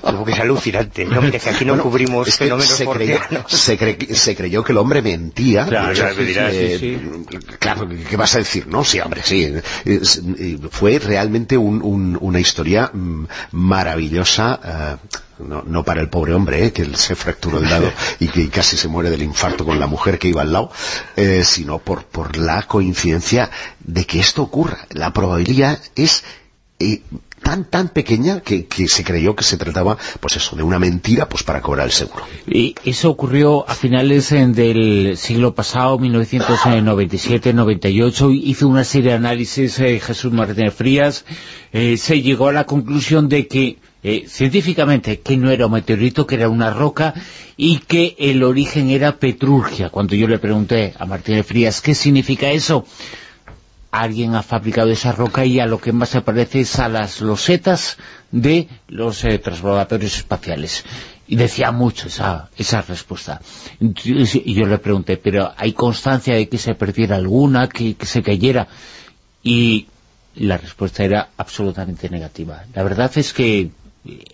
Algo que es alucinante. No, que aquí no cubrimos fenómenos se creyó, se, creyó que el hombre mentía. Claro, eh, claro, ¿qué vas a decir? No, sí, hombre, sí. Fue realmente una historia mm, maravillosa. Eh, no, para el pobre hombre, eh, que se fracturó el lado y que casi se muere del infarto con la mujer que iba al lado, sino por, por la coincidencia de que esto ocurra. La probabilidad es tan tan pequeña que, se creyó que se trataba pues eso de una mentira pues para cobrar el seguro. Y eso ocurrió a finales eh, del siglo pasado 1997-98 hizo una serie de análisis eh, Jesús Martínez Frías. Eh, se llegó a la conclusión de que científicamente que no era un meteorito, que era una roca y que el origen era Petrurgia. Cuando yo le pregunté a Martínez Frías qué significa eso, alguien ha fabricado esa roca y a lo que más se parece es a las losetas de los eh, transbordadores espaciales. Y decía mucho esa, esa respuesta. Y yo le pregunté, ¿pero hay constancia de que se perdiera alguna, que, que se cayera? Y la respuesta era absolutamente negativa. La verdad es que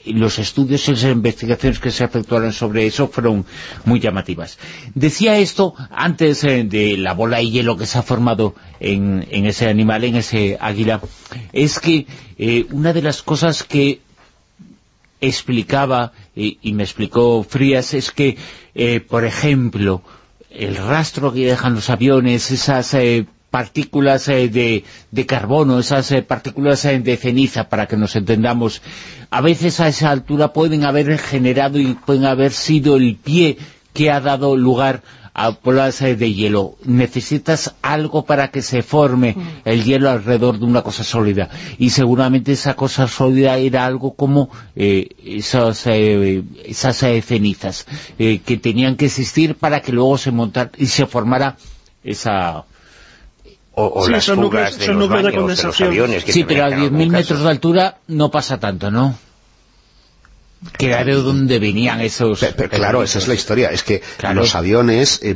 los estudios y las investigaciones que se efectuaron sobre eso fueron muy llamativas. Decía esto antes eh, de la bola de hielo que se ha formado en, ese animal, en ese águila, es que eh, una de las cosas que explicaba, y, me explicó Frías, es que, eh, por ejemplo, el rastro que dejan los aviones, esas partículas eh, de, carbono, esas eh, partículas eh, de ceniza, para que nos entendamos, a veces a esa altura pueden haber generado y pueden haber sido el pie que ha dado lugar a bolas de hielo. Necesitas algo para que se forme el hielo alrededor de una cosa sólida. Y seguramente esa cosa sólida era algo como esas, esas cenizas que tenían que existir para que luego se montara y se formara esa o, las fugas de los baños, de, los aviones. sí, pero a 10.000 metros de altura no pasa tanto, ¿no? que era de donde venían esos... claro, esa es la historia, es que los aviones... Eh,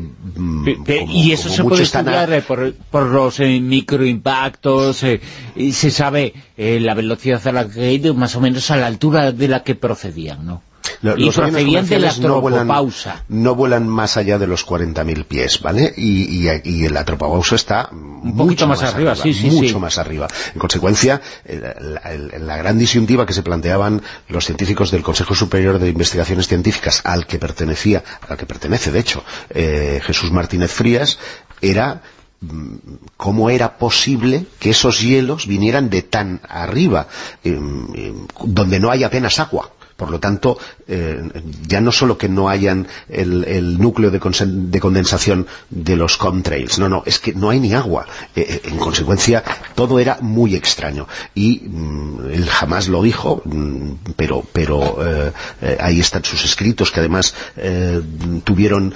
y eso se puede estudiar eh, por, los eh, microimpactos, y se sabe la velocidad a la que ha ido más o menos a la altura de la que procedían, ¿no? Y procedían de la tropopausa. No vuelan, más allá de los 40.000 pies, ¿vale? Y, y, la tropopausa está un poquito más, arriba, sí, sí, mucho más arriba. En consecuencia, la, gran disyuntiva que se planteaban los científicos del Consejo Superior de Investigaciones Científicas, al que pertenecía, al que pertenece, de hecho, eh, Jesús Martínez Frías, era mm, cómo era posible que esos hielos vinieran de tan arriba, em, em, donde no hay apenas agua. Por lo tanto, eh, ya no solo que no hayan el, núcleo de, condensación de los contrails, no, no, es que no hay ni agua. Eh, eh, en consecuencia, todo era muy extraño. Y mm, él jamás lo dijo, mm, pero, pero ahí están sus escritos, que además tuvieron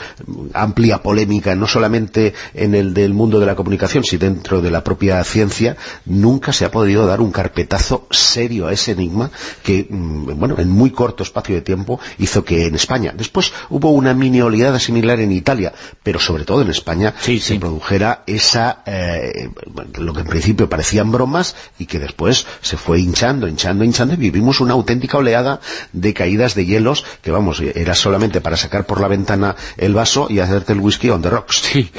amplia polémica, no solamente en el del mundo de la comunicación, sino dentro de la propia ciencia, nunca se ha podido dar un carpetazo serio a ese enigma que, mm, bueno, en muy corto espacio de tiempo hizo que en España, después hubo una mini oleada similar en Italia, pero sobre todo en España se produjera esa, eh, lo que en principio parecían bromas y que después se fue hinchando, hinchando, hinchando y vivimos una auténtica oleada de caídas de hielos que vamos, era solamente para sacar por la ventana el vaso y hacerte el whisky on the rocks. Sí.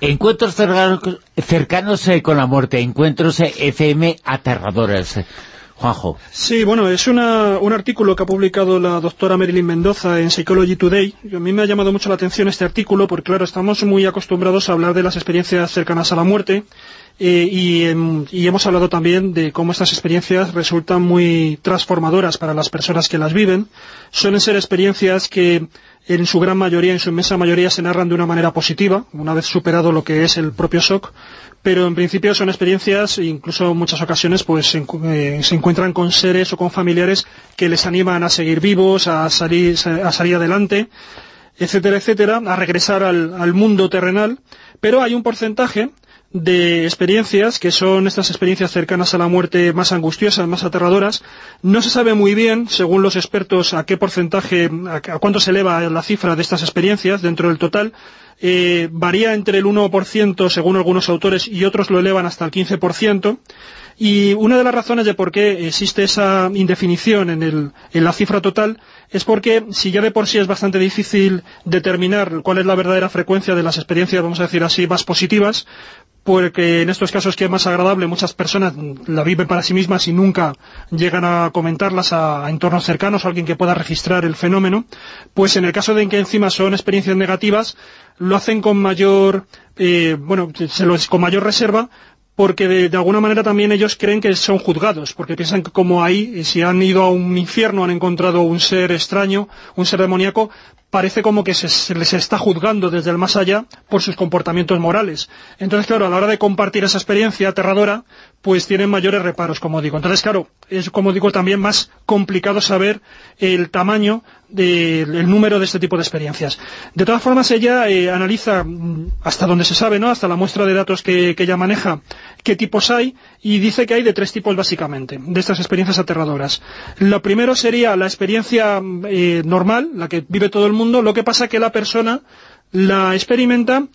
Encuentros cercanos, eh, con la muerte, encuentros eh, FM aterradores. Juanjo. Sí, bueno, es un artículo que ha publicado la doctora Marilyn Mendoza en Psychology Today. Y a mí me ha llamado mucho la atención este artículo porque, claro, estamos muy acostumbrados a hablar de las experiencias cercanas a la muerte eh, y, hemos hablado también de cómo estas experiencias resultan muy transformadoras para las personas que las viven. Suelen ser experiencias que en su gran mayoría, en su inmensa mayoría, se narran de una manera positiva, una vez superado lo que es el propio shock, pero en principio son experiencias, incluso en muchas ocasiones, pues se, eh, encuentran con seres o con familiares que les animan a seguir vivos, a salir, a salir adelante, etcétera, etcétera, a regresar al mundo terrenal, pero hay un porcentaje de experiencias, que son estas experiencias cercanas a la muerte más angustiosas, más aterradoras. No se sabe muy bien, según los expertos, a qué porcentaje, a cuánto se eleva la cifra de estas experiencias dentro del total. Eh, varía entre el 1% según algunos autores y otros lo elevan hasta el 15%. Y una de las razones de por qué existe esa indefinición en, en la cifra total es porque si ya de por sí es bastante difícil determinar cuál es la verdadera frecuencia de las experiencias, vamos a decir así, más positivas, porque en estos casos que es más agradable, muchas personas la viven para sí mismas y nunca llegan a comentarlas a, entornos cercanos, a alguien que pueda registrar el fenómeno, pues en el caso de que encima son experiencias negativas, lo hacen con mayor, eh, bueno, con mayor reserva, porque de, alguna manera también ellos creen que son juzgados, porque piensan que como ahí, si han ido a un infierno, han encontrado un ser extraño, un ser demoníaco, parece como que se, les está juzgando desde el más allá por sus comportamientos morales. Entonces, claro, a la hora de compartir esa experiencia aterradora, pues tienen mayores reparos, como digo. Entonces, claro, es, como digo, también más complicado saber el tamaño, el número de este tipo de experiencias. De todas formas, ella eh, analiza, mm, hasta donde se sabe, ¿no?, hasta la muestra de datos que, ella maneja, qué tipos hay, y dice que hay de tres tipos, básicamente, de estas experiencias aterradoras. Lo primero sería la experiencia eh, normal, la que vive todo el mundo, lo que pasa que la persona la experimenta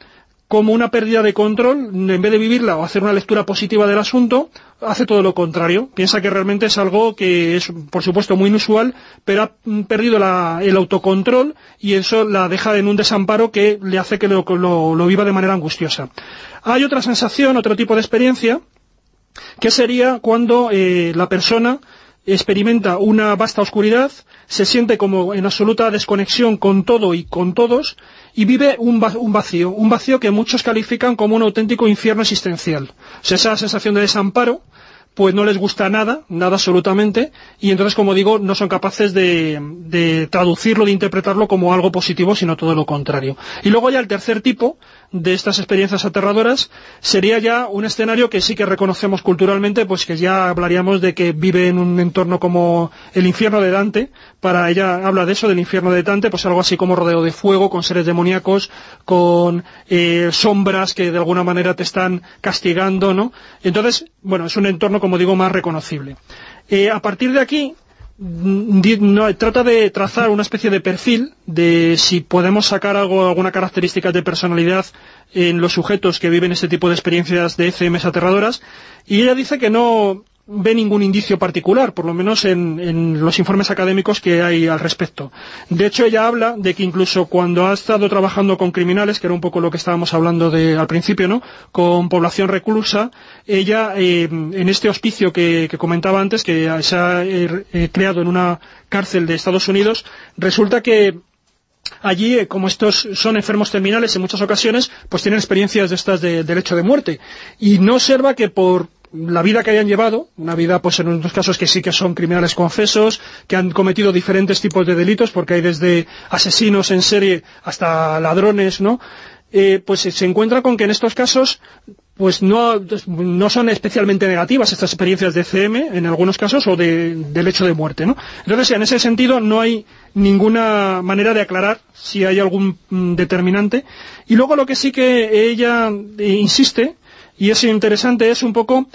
como una pérdida de control, en vez de vivirla o hacer una lectura positiva del asunto, hace todo lo contrario. Piensa que realmente es algo que es, por supuesto, muy inusual, pero ha perdido el autocontrol y eso la deja en un desamparo que le hace que lo, viva de manera angustiosa. Hay otra sensación, otro tipo de experiencia, que sería cuando eh, la persona experimenta una vasta oscuridad, se siente como en absoluta desconexión con todo y con todos, y vive un, vacío, un vacío que muchos califican como un auténtico infierno existencial. Esa sensación de desamparo, pues no les gusta nada, nada absolutamente, y entonces, como digo, no son capaces de, de, traducirlo, de interpretarlo como algo positivo, sino todo lo contrario. Y luego ya el tercer tipo, de estas experiencias aterradoras sería ya un escenario que sí que reconocemos culturalmente, pues que ya hablaríamos de que vive en un entorno como el infierno de Dante, para ella habla de eso, del infierno de Dante, pues algo así como rodeo de fuego, con seres demoníacos, con eh, sombras que de alguna manera te están castigando, ¿no? Entonces, bueno, es un entorno, como digo, más reconocible. Eh, a partir de aquí, trata de trazar una especie de perfil de si podemos sacar algo, alguna característica de personalidad en los sujetos que viven este tipo de experiencias de FMs aterradoras. Y ella dice que no, ve ningún indicio particular, por lo menos en, los informes académicos que hay al respecto. De hecho, ella habla de que incluso cuando ha estado trabajando con criminales, que era un poco lo que estábamos hablando de, al principio, ¿no? con población reclusa, ella, eh, en este hospicio que, comentaba antes, que se ha eh, eh, creado en una cárcel de Estados Unidos, resulta que allí, como estos son enfermos terminales en muchas ocasiones, pues tienen experiencias de estas de, del hecho de muerte. Y no observa que por la vida que hayan llevado, una vida pues en unos casos que sí que son criminales confesos, que han cometido diferentes tipos de delitos, porque hay desde asesinos en serie hasta ladrones, ¿no? Eh, pues se encuentra con que en estos casos pues no, no son especialmente negativas estas experiencias de CM en algunos casos o de, del hecho de muerte, ¿no? Entonces, en ese sentido no hay ninguna manera de aclarar si hay algún mm, determinante. Y luego lo que sí que ella eh, insiste y es interesante, es un poco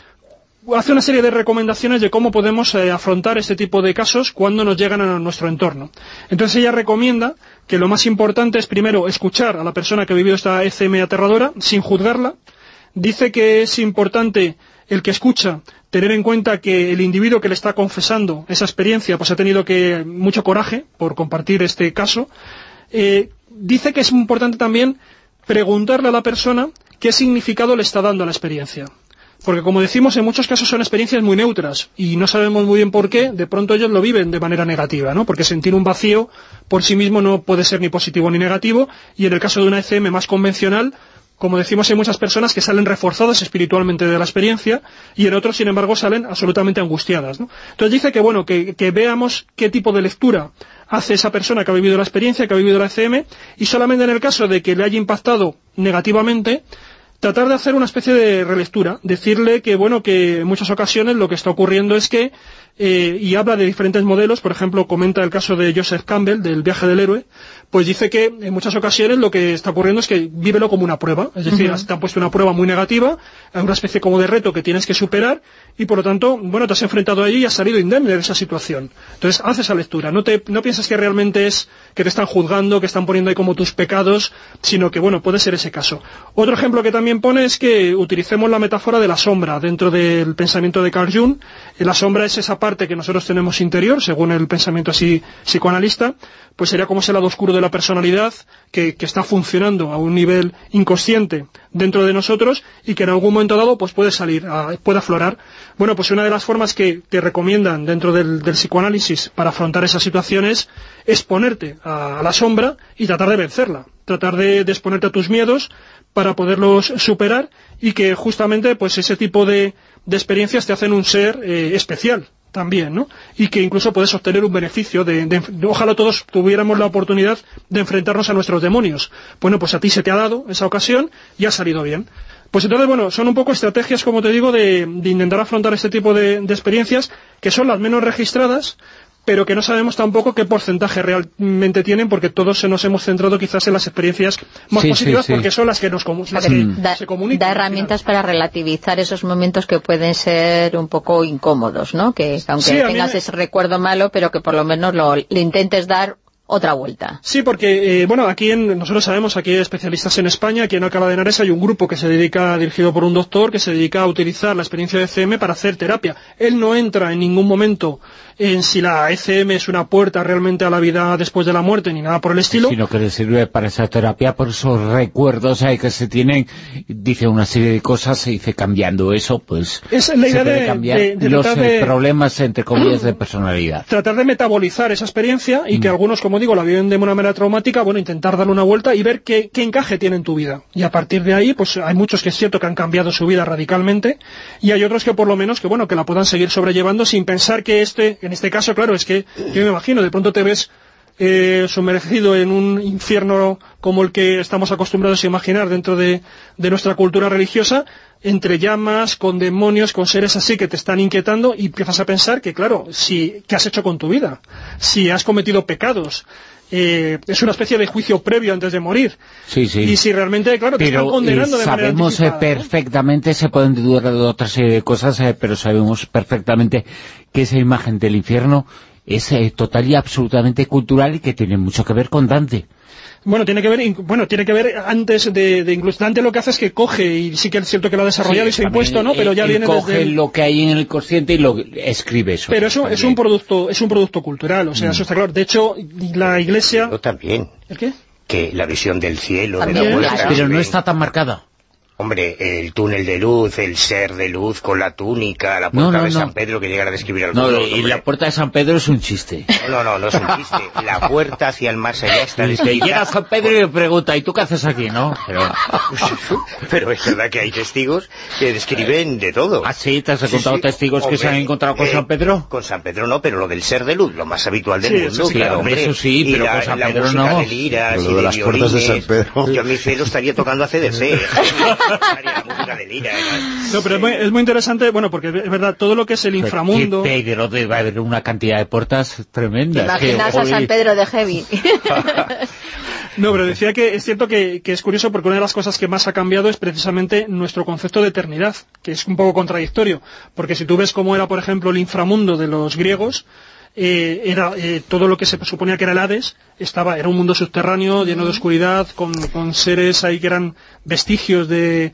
hace una serie de recomendaciones de cómo podemos eh, afrontar este tipo de casos cuando nos llegan a nuestro entorno. Entonces ella recomienda que lo más importante es primero escuchar a la persona que ha vivido esta ECM aterradora sin juzgarla. Dice que es importante el que escucha tener en cuenta que el individuo que le está confesando esa experiencia pues ha tenido que mucho coraje por compartir este caso. Eh, dice que es importante también preguntarle a la persona qué significado le está dando a la experiencia. Porque como decimos, en muchos casos son experiencias muy neutras y no sabemos muy bien por qué, de pronto ellos lo viven de manera negativa, ¿no? Porque sentir un vacío por sí mismo no puede ser ni positivo ni negativo y en el caso de una ECM más convencional, como decimos, hay muchas personas que salen reforzadas espiritualmente de la experiencia y en otros, sin embargo, salen absolutamente angustiadas. Entonces dice que, bueno, que, veamos qué tipo de lectura hace esa persona que ha vivido la experiencia, que ha vivido la ECM, y solamente en el caso de que le haya impactado negativamente, tratar de hacer una especie de relectura, decirle que, bueno, que en muchas ocasiones lo que está ocurriendo es que eh, y habla de diferentes modelos, por ejemplo, comenta el caso de Joseph Campbell, del viaje del héroe, pues dice que en muchas ocasiones lo que está ocurriendo es que vívelo como una prueba, es decir, te han puesto una prueba muy negativa, una especie como de reto que tienes que superar, y por lo tanto, bueno, te has enfrentado allí y has salido indemne de esa situación. Entonces, haz esa lectura, no, te, no piensas que realmente es que te están juzgando, que están poniendo ahí como tus pecados, sino que, bueno, puede ser ese caso. Otro ejemplo que también pone es que utilicemos la metáfora de la sombra dentro del pensamiento de Carl Jung. La sombra es esa parte que nosotros tenemos interior, según el pensamiento así psicoanalista, pues sería como ese lado oscuro de la personalidad que, está funcionando a un nivel inconsciente dentro de nosotros y que en algún momento dado pues puede salir, puede aflorar. Bueno, pues una de las formas que te recomiendan dentro del, psicoanálisis para afrontar esas situaciones es ponerte a, la sombra y tratar de vencerla, tratar de, de exponerte a tus miedos para poderlos superar y que justamente pues ese tipo de, experiencias te hacen un ser eh, especial también, ¿no? Y que incluso puedes obtener un beneficio de, ojalá todos tuviéramos la oportunidad de enfrentarnos a nuestros demonios. Bueno, pues a ti se te ha dado esa ocasión y ha salido bien. Pues entonces, bueno, son un poco estrategias, como te digo, de, intentar afrontar este tipo de, experiencias, que son las menos registradas, pero que no sabemos tampoco qué porcentaje realmente tienen, porque todos nos hemos centrado quizás en las experiencias más positivas, porque son las que nos se comunican. Da herramientas para relativizar esos momentos que pueden ser un poco incómodos, ¿no? Que aunque tengas ese recuerdo malo, pero que por lo menos lo, le intentes dar otra vuelta. Sí, porque, eh, bueno, aquí en, nosotros sabemos, aquí hay especialistas en España, aquí en Alcalá de Henares hay un grupo que se dedica, dirigido por un doctor, que se dedica a utilizar la experiencia de ECM para hacer terapia. Él no entra en ningún momento en si la ECM es una puerta realmente a la vida después de la muerte, ni nada por el estilo. Sino que le sirve para esa terapia, por esos recuerdos hay que se tienen, dice una serie de cosas, se dice cambiando eso, pues es la idea de, cambiar los eh, problemas, entre comillas, de personalidad. Tratar de metabolizar esa experiencia y que mm. algunos, como digo, la viven de una manera traumática, bueno, intentar darle una vuelta y ver qué, encaje tiene en tu vida. Y a partir de ahí, pues hay muchos que es cierto que han cambiado su vida radicalmente y hay otros que por lo menos que, bueno, que la puedan seguir sobrellevando sin pensar que este, en este caso, claro, es que yo me imagino, de pronto te ves eh, sumergido en un infierno como el que estamos acostumbrados a imaginar dentro de, nuestra cultura religiosa, entre llamas, con demonios, con seres así que te están inquietando y empiezas a pensar que, claro, si, ¿qué has hecho con tu vida? Si has cometido pecados, eh, es una especie de juicio previo antes de morir. Sí, sí. Y si realmente, claro, te están condenando de sabemos manera eh, perfectamente, se pueden dudar de otra serie de cosas, eh, pero sabemos perfectamente que esa imagen del infierno es total y absolutamente cultural y que tiene mucho que ver con Dante. Bueno, tiene que ver, bueno, tiene que ver antes de, de incluso Dante lo que hace es que coge, y sí que es cierto que lo ha desarrollado y se ha impuesto, ¿no? Pero ya viene coge lo que hay en el consciente y lo escribe eso. Pero eso es un producto, es un producto cultural, o sea, eso está claro. De hecho, la iglesia... Yo también. ¿El qué? Que la visión del cielo, de la Pero no está tan marcada. Hombre, el túnel de luz, el ser de luz con la túnica, la puerta de San Pedro que llegara a describir algo. No, y la puerta de San Pedro es un chiste. No, no, no es un chiste. La puerta hacia el más allá está descrita. llega San Pedro y le pregunta, ¿y tú qué haces aquí, no? Pero... es verdad que hay testigos que describen de todo. ¿Ah, sí? ¿Te has contado testigos que se han encontrado con San Pedro? Con San Pedro no, pero lo del ser de luz, lo más habitual del mundo. Sí, claro, hombre, eso sí, pero con San Pedro no. De liras y de, las puertas de San Pedro. Yo a mi cielo estaría tocando a CDC. No, pero es muy, interesante, bueno, porque es verdad, todo lo que es el inframundo... Qué Pedro, va a haber una cantidad de puertas tremendas. imaginas a San Pedro de Heavy? no, pero decía que es cierto que, que, es curioso porque una de las cosas que más ha cambiado es precisamente nuestro concepto de eternidad, que es un poco contradictorio, porque si tú ves cómo era, por ejemplo, el inframundo de los griegos, eh, era eh, todo lo que se suponía que era el Hades, estaba, era un mundo subterráneo lleno de oscuridad, con, seres ahí que eran vestigios de,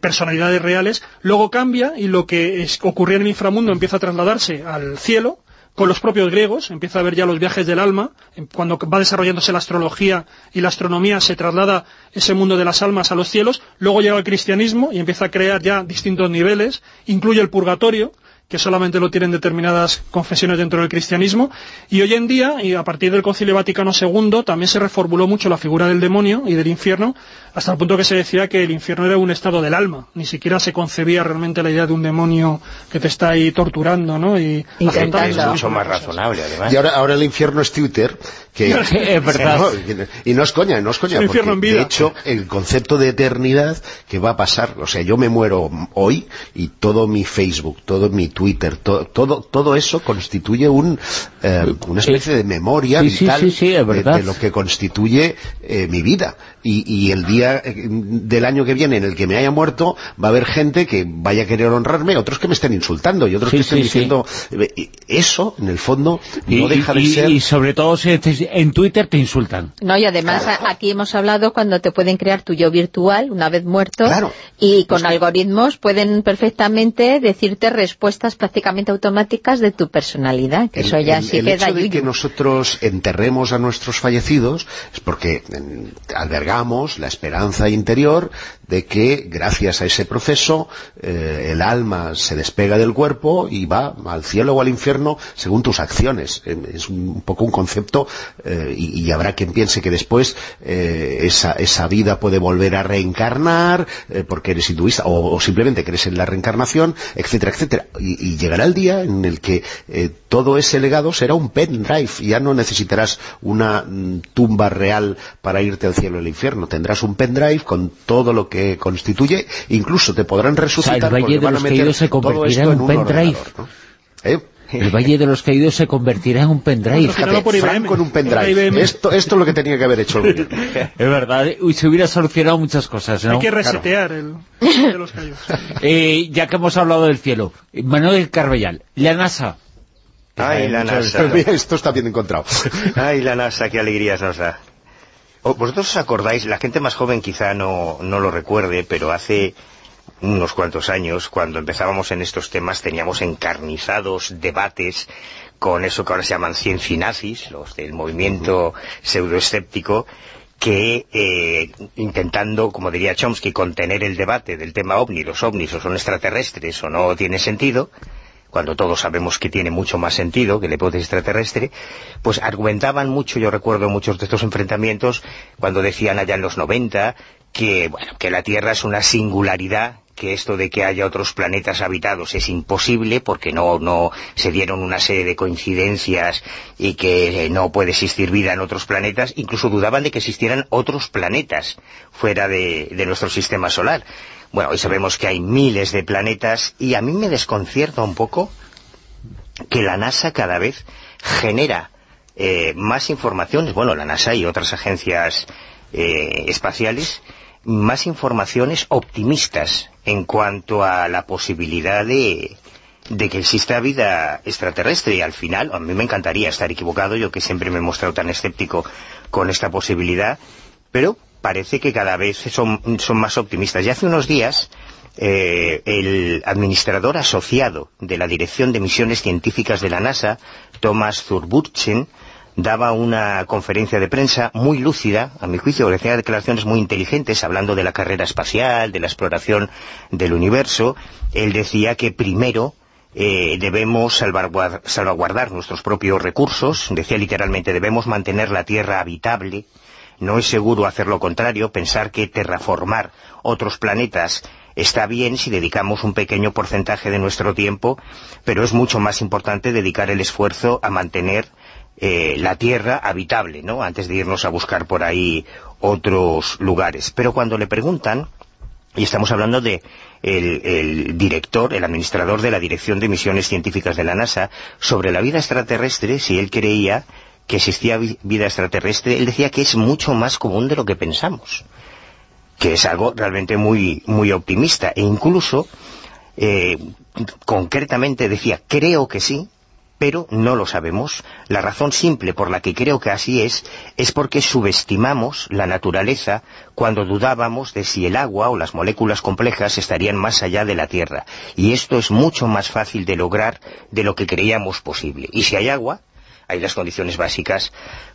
personalidades reales. Luego cambia y lo que ocurría en el inframundo empieza a trasladarse al cielo, con los propios griegos, empieza a ver ya los viajes del alma, cuando va desarrollándose la astrología y la astronomía se traslada ese mundo de las almas a los cielos, luego llega el cristianismo y empieza a crear ya distintos niveles, incluye el purgatorio, que solamente lo tienen determinadas confesiones dentro del cristianismo, y hoy en día, y a partir del Concilio Vaticano II, también se reformuló mucho la figura del demonio y del infierno, hasta el punto que se decía que el infierno era un estado del alma, ni siquiera se concebía realmente la idea de un demonio que te está ahí torturando, ¿no? Y, es mucho más razonable, además. Y ahora, ahora el infierno es Twitter, que... es verdad. y no es coña, no es coña, porque de hecho el concepto de eternidad que va a pasar, o sea, yo me muero hoy y todo mi Facebook, todo mi Twitter, todo, todo, todo eso constituye un, eh, una especie de memoria vital de, lo que constituye eh, mi vida. Y, el día eh, del año que viene en el que me haya muerto, va a haber gente que vaya a querer honrarme, otros que me estén insultando y otros que estén diciendo... Eso, en el fondo, no deja de ser... Y sobre todo si en Twitter te insultan. No, y además aquí hemos hablado cuando te pueden crear tu yo virtual, una vez muerto, y con algoritmos pueden perfectamente decirte respuestas prácticamente automáticas de tu personalidad, que eso ya sí el hecho de que nosotros enterremos a nuestros fallecidos es porque albergamos la esperanza interior de que gracias a ese proceso eh, el alma se despega del cuerpo y va al cielo o al infierno según tus acciones. Eh, es un, poco un concepto eh, y, habrá quien piense que después esa, esa, vida puede volver a reencarnar porque eres hinduista o, simplemente crees en la reencarnación, etcétera, etcétera. Y, llegará el día en el que todo ese legado será un pendrive. Ya no necesitarás una mm, tumba real para irte al cielo o al infierno. Tendrás un pendrive con todo lo que constituye, incluso te podrán resucitar el Valle de los Caídos se convertirá en un pendrive. ¿Eh? El Valle de los Caídos se convertirá en un pendrive. Fíjate, Franco en un pendrive. Esto, esto es lo que tenía que haber hecho el Es verdad, y se hubiera solucionado muchas cosas, ¿no? Hay que resetear el de los Caídos. Eh, ya que hemos hablado del cielo, Manuel Carbellal, la NASA. Ay, la NASA. Esto está bien encontrado. Ay, la NASA, qué alegrías nos da. ¿Vosotros os acordáis? La gente más joven quizá no, no lo recuerde, pero hace unos cuantos años, cuando empezábamos en estos temas, teníamos encarnizados debates con eso que ahora se llaman ciencinazis, los del movimiento pseudoescéptico, que eh, intentando, como diría Chomsky, contener el debate del tema ovni, los ovnis o son extraterrestres o no tiene sentido, cuando todos sabemos que tiene mucho más sentido que la hipótesis extraterrestre, pues argumentaban mucho, yo recuerdo muchos de estos enfrentamientos, cuando decían allá en los 90 que, bueno, que la Tierra es una singularidad, que esto de que haya otros planetas habitados es imposible porque no, no se dieron una serie de coincidencias y que no puede existir vida en otros planetas, incluso dudaban de que existieran otros planetas fuera de nuestro sistema solar. Bueno, hoy sabemos que hay miles de planetas y a mí me desconcierta un poco que la NASA cada vez genera eh, más informaciones, bueno, la NASA y otras agencias eh, espaciales, más informaciones optimistas en cuanto a la posibilidad de, de que exista vida extraterrestre. Y al final, a mí me encantaría estar equivocado, yo que siempre me he mostrado tan escéptico con esta posibilidad, pero parece que cada vez son, más optimistas. Y hace unos días, eh, el administrador asociado de la Dirección de Misiones Científicas de la NASA, Thomas Zurbuchen, daba una conferencia de prensa muy lúcida, a mi juicio, decía declaraciones muy inteligentes, hablando de la carrera espacial, de la exploración del universo. Él decía que primero eh, debemos salvaguardar nuestros propios recursos, decía literalmente, debemos mantener la Tierra habitable, no es seguro hacer lo contrario, pensar que terraformar otros planetas está bien si dedicamos un pequeño porcentaje de nuestro tiempo, pero es mucho más importante dedicar el esfuerzo a mantener eh, la Tierra habitable, ¿no? Antes de irnos a buscar por ahí otros lugares. Pero cuando le preguntan, y estamos hablando de el, director, el administrador de la Dirección de Misiones Científicas de la NASA, sobre la vida extraterrestre, si él creía que existía vida extraterrestre, él decía que es mucho más común de lo que pensamos, que es algo realmente muy, muy optimista, e incluso, eh, concretamente decía, creo que sí, pero no lo sabemos. La razón simple por la que creo que así es, es porque subestimamos la naturaleza cuando dudábamos de si el agua o las moléculas complejas estarían más allá de la Tierra. Y esto es mucho más fácil de lograr de lo que creíamos posible. Y si hay agua, hay las condiciones básicas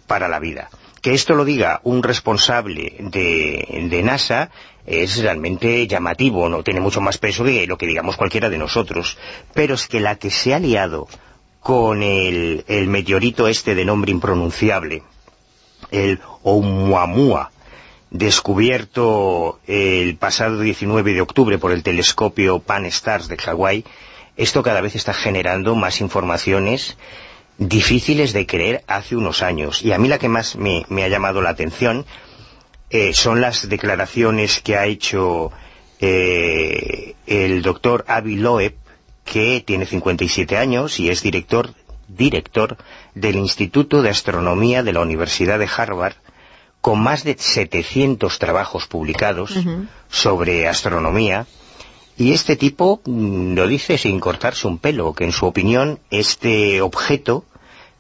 para la vida. Que esto lo diga un responsable de, NASA es realmente llamativo, no tiene mucho más peso que lo que digamos cualquiera de nosotros. Pero es que la que se ha liado con el, el meteorito este de nombre impronunciable, el Oumuamua, descubierto el pasado 19 de octubre por el telescopio Pan-STARRS de Hawái, esto cada vez está generando más informaciones difíciles de creer hace unos años. Y a mí la que más me, ha llamado la atención eh, son las declaraciones que ha hecho eh, el doctor Avi Loeb, que tiene 57 años y es director, director del Instituto de Astronomía de la Universidad de Harvard, con más de 700 trabajos publicados sobre astronomía, y este tipo mm, lo dice sin cortarse un pelo, que en su opinión este objeto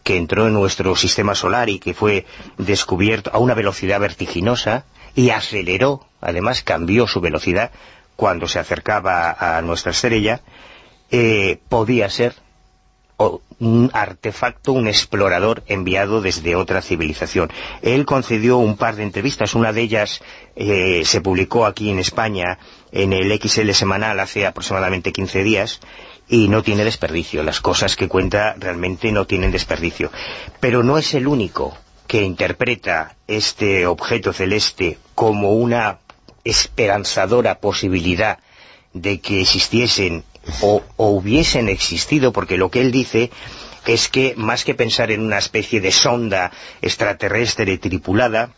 que entró en nuestro sistema solar y que fue descubierto a una velocidad vertiginosa y aceleró, además cambió su velocidad cuando se acercaba a nuestra estrella, eh, podía ser un artefacto, un explorador enviado desde otra civilización. Él concedió un par de entrevistas, una de ellas eh, se publicó aquí en España en el XL semanal hace aproximadamente 15 días, y no tiene desperdicio. Las cosas que cuenta realmente no tienen desperdicio. Pero no es el único que interpreta este objeto celeste como una esperanzadora posibilidad de que existiesen o, hubiesen existido, porque lo que él dice es que más que pensar en una especie de sonda extraterrestre tripulada,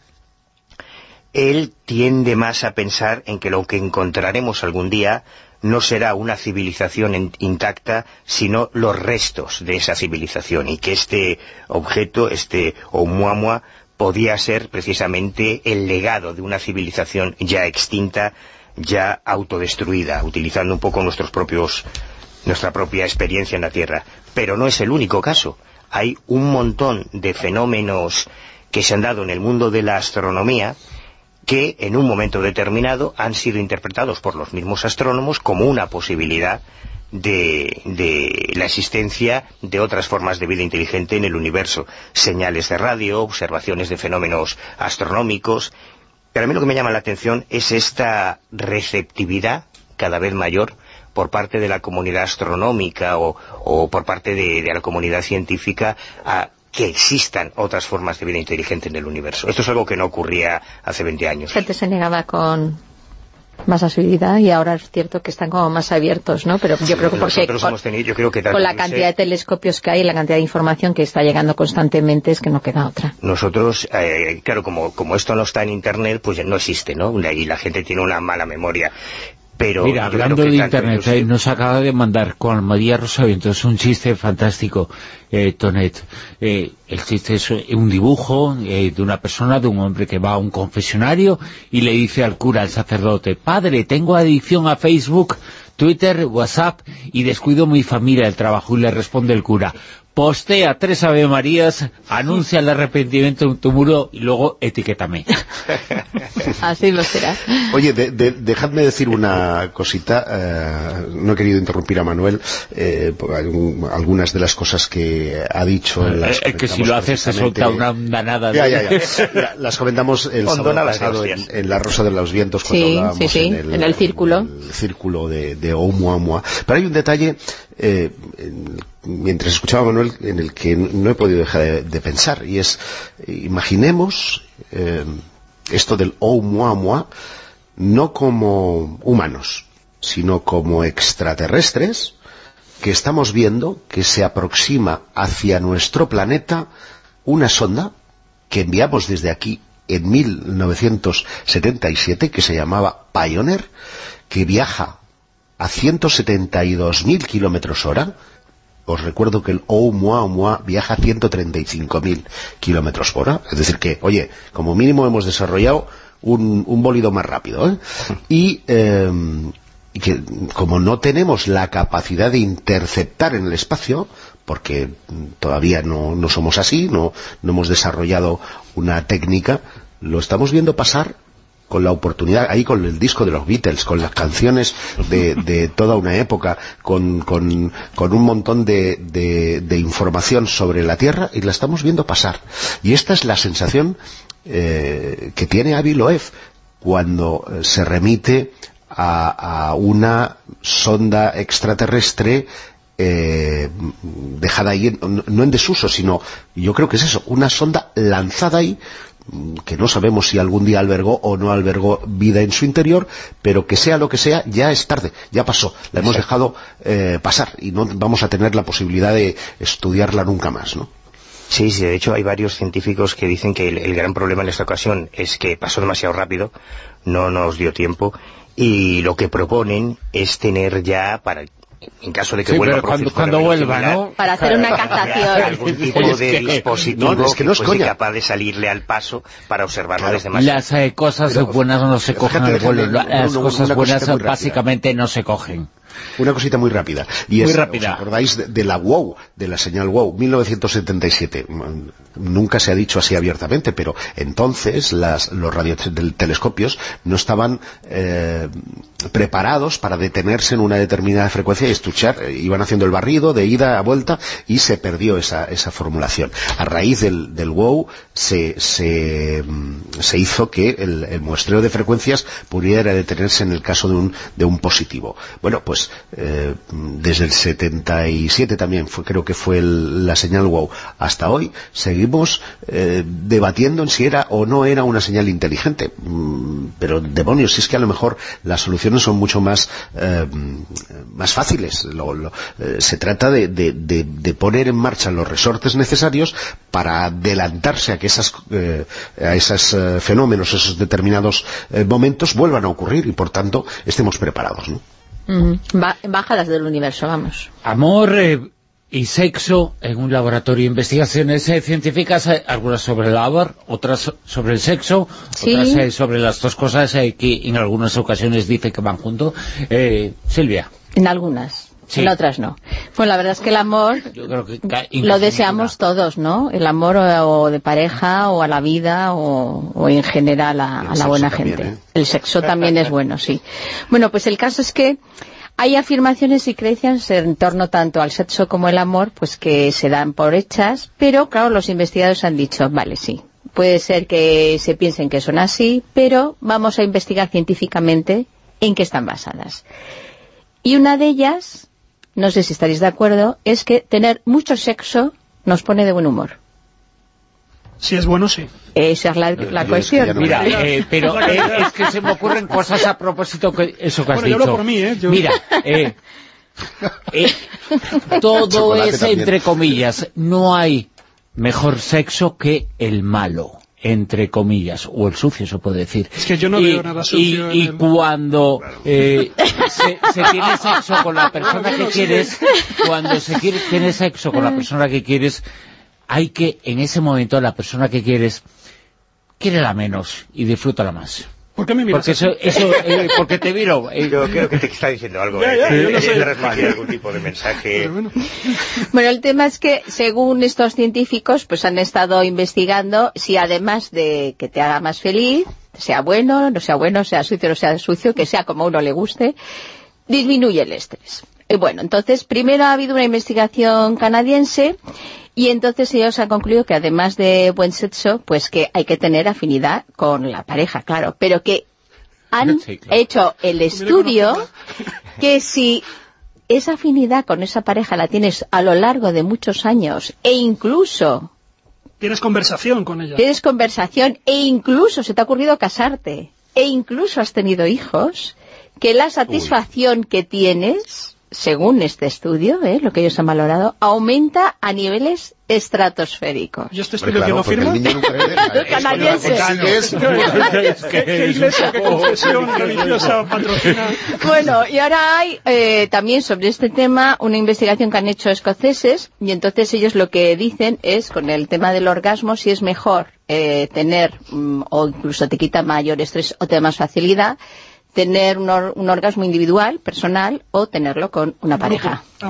él tiende más a pensar en que lo que encontraremos algún día no será una civilización intacta, sino los restos de esa civilización, y que este objeto, este Oumuamua, podía ser precisamente el legado de una civilización ya extinta ya autodestruida, utilizando un poco nuestros propios, nuestra propia experiencia en la Tierra. Pero no es el único caso. Hay un montón de fenómenos que se han dado en el mundo de la astronomía que en un momento determinado han sido interpretados por los mismos astrónomos como una posibilidad de, de, la existencia de otras formas de vida inteligente en el universo. Señales de radio, observaciones de fenómenos astronómicos, pero a mí lo que me llama la atención es esta receptividad cada vez mayor por parte de la comunidad astronómica o, por parte de, la comunidad científica a que existan otras formas de vida inteligente en el universo. Esto es algo que no ocurría hace 20 años. Más asiduidad y ahora es cierto que están como más abiertos, ¿no? Pero yo creo que porque con, la cantidad de telescopios que hay y la cantidad de información que está llegando constantemente es que no queda otra. Nosotros, eh, claro, como, como esto no está en Internet, pues no existe, ¿no? Y la gente tiene una mala memoria. Pero Mira, hablando de Internet, eh, nos acaba de mandar con María Rosavientos un chiste fantástico, eh, Tonet. Eh, el chiste es un dibujo de una persona, de un hombre que va a un confesionario y le dice al cura, al sacerdote, padre, tengo adicción a Facebook, Twitter, WhatsApp y descuido mi familia, el trabajo. Y le responde el cura, postea tres Ave Marías, anuncia el arrepentimiento en tu muro y luego etiquétame. Así lo será. Oye, dejadme decir una cosita, eh, no he querido interrumpir a Manuel, eh, algunas de las cosas que ha dicho... En las es que si lo haces se suelta una danada. Ya, ya, ya. las comentamos el sábado pasado en, La Rosa de los Vientos cuando hablábamos En, el, círculo, el círculo de, de Oumuamua. Pero hay un detalle eh, mientras escuchaba Manuel, en el que no he podido dejar de, pensar, y es, imaginemos eh, esto del Oumuamua no como humanos, sino como extraterrestres que estamos viendo que se aproxima hacia nuestro planeta una sonda que enviamos desde aquí en 1977, que se llamaba Pioneer, que viaja a 172.000 kilómetros hora, os recuerdo que el Oumuamua viaja a 135.000 kilómetros por hora. Es decir que, oye, como mínimo hemos desarrollado un, un bólido más rápido. ¿eh? Y, y que como no tenemos la capacidad de interceptar en el espacio, porque todavía no, no somos así, no, no hemos desarrollado una técnica, lo estamos viendo pasar con la oportunidad, ahí con el disco de los Beatles, con las canciones de, toda una época, con, con, un montón de, de, información sobre la Tierra y la estamos viendo pasar. Y esta es la sensación eh, que tiene Avi Loeb cuando eh, se remite a, una sonda extraterrestre eh, dejada ahí, no en desuso, sino, yo creo que es eso, una sonda lanzada ahí que no sabemos si algún día albergó o no albergó vida en su interior, pero que sea lo que sea, ya es tarde, ya pasó, la hemos dejado eh, pasar y no vamos a tener la posibilidad de estudiarla nunca más, ¿no? Sí, sí, de hecho hay varios científicos que dicen que el, gran problema en esta ocasión es que pasó demasiado rápido, no nos dio tiempo, y lo que proponen es tener ya, para en caso de que vuelva cuando, vuelva, ¿no? Para hacer una cazación. Algún tipo de dispositivo que, no es que capaz de salirle al paso para observarlo desde más Las eh, cosas buenas no se cogen al vuelo, las cosas buenas básicamente no se cogen. Una cosita muy rápida. Y muy es, rápida. ¿Os acordáis de, la WOW, de la señal WOW, 1977? Nunca se ha dicho así abiertamente, pero entonces las, los radiotelescopios no estaban eh, preparados para detenerse en una determinada frecuencia y estuchar. Iban haciendo el barrido de ida a vuelta y se perdió esa, esa formulación. A raíz del, del WOW se, se, se hizo que el, el, muestreo de frecuencias pudiera detenerse en el caso de un, de un positivo. Bueno, pues eh, desde el 77 también, creo que fue la señal WOW, hasta hoy, seguimos eh, debatiendo en si era o no era una señal inteligente. Mm, pero demonios, si es que a lo mejor las soluciones son mucho más, eh, más fáciles. se trata de, poner en marcha los resortes necesarios para adelantarse a que esas, a esos fenómenos, esos determinados momentos vuelvan a ocurrir y por tanto estemos preparados. Bajadas del universo, vamos. Amor eh, y sexo en un laboratorio de investigaciones eh, científicas, eh, algunas sobre el amor, otras sobre el sexo, otras sobre las dos cosas que en algunas ocasiones dice que van juntos. Silvia. En algunas en otras no. Pues la verdad es que el amor lo deseamos todos, ¿no? El amor o, de pareja o a la vida o, en general a, la buena gente. ¿eh? El sexo también es bueno, sí. Bueno, pues el caso es que hay afirmaciones y creencias en torno tanto al sexo como el amor, pues que se dan por hechas, pero claro, los investigadores han dicho, vale, sí, puede ser que se piensen que son así, pero vamos a investigar científicamente en qué están basadas. Y una de ellas no sé si estaréis de acuerdo, es que tener mucho sexo nos pone de buen humor. Si es bueno, sí. Esa es la, la cuestión. Mira, eh, pero eh, es que se me ocurren cosas a propósito que eso que has dicho. por mí, ¿eh? Mira, eh, todo es entre comillas. No hay mejor sexo que el malo entre comillas, o el sucio se puede decir. Es que yo no veo nada sucio. Y, cuando eh, se, tiene sexo con la persona que quieres, cuando se quiere, tiene sexo con la persona que quieres, hay que, en ese momento, la persona que quieres, la menos y disfrútala más. ¿Por qué me miras Porque, eso, eso eh, porque te miro. Eh. Yo creo que te está diciendo algo. Ya, ya, eh, no algún tipo de mensaje. Bueno. el tema es que, según estos científicos, pues han estado investigando si además de que te haga más feliz, sea bueno, no sea bueno, sea sucio, no sea sucio, que sea como a uno le guste, disminuye el estrés. Y bueno, entonces, primero ha habido una investigación canadiense y entonces ellos han concluido que además de buen sexo, pues que hay que tener afinidad con la pareja, claro, pero que han hecho el estudio que si esa afinidad con esa pareja la tienes a lo largo de muchos años e incluso... Tienes conversación con ella. Tienes conversación e incluso se te ha ocurrido casarte e incluso has tenido hijos, que la satisfacción que tienes según este estudio, ¿eh? lo que ellos han valorado, aumenta a niveles estratosféricos. ¿Y este estudio religiosa patrocina? Bueno, y ahora hay eh, también sobre este tema una investigación que han hecho escoceses, y entonces ellos lo que dicen es, con el tema del orgasmo, si es mejor eh, tener, mm, o incluso te quita mayor estrés o te da más facilidad, tener un, orgasmo individual, personal, o tenerlo con una pareja.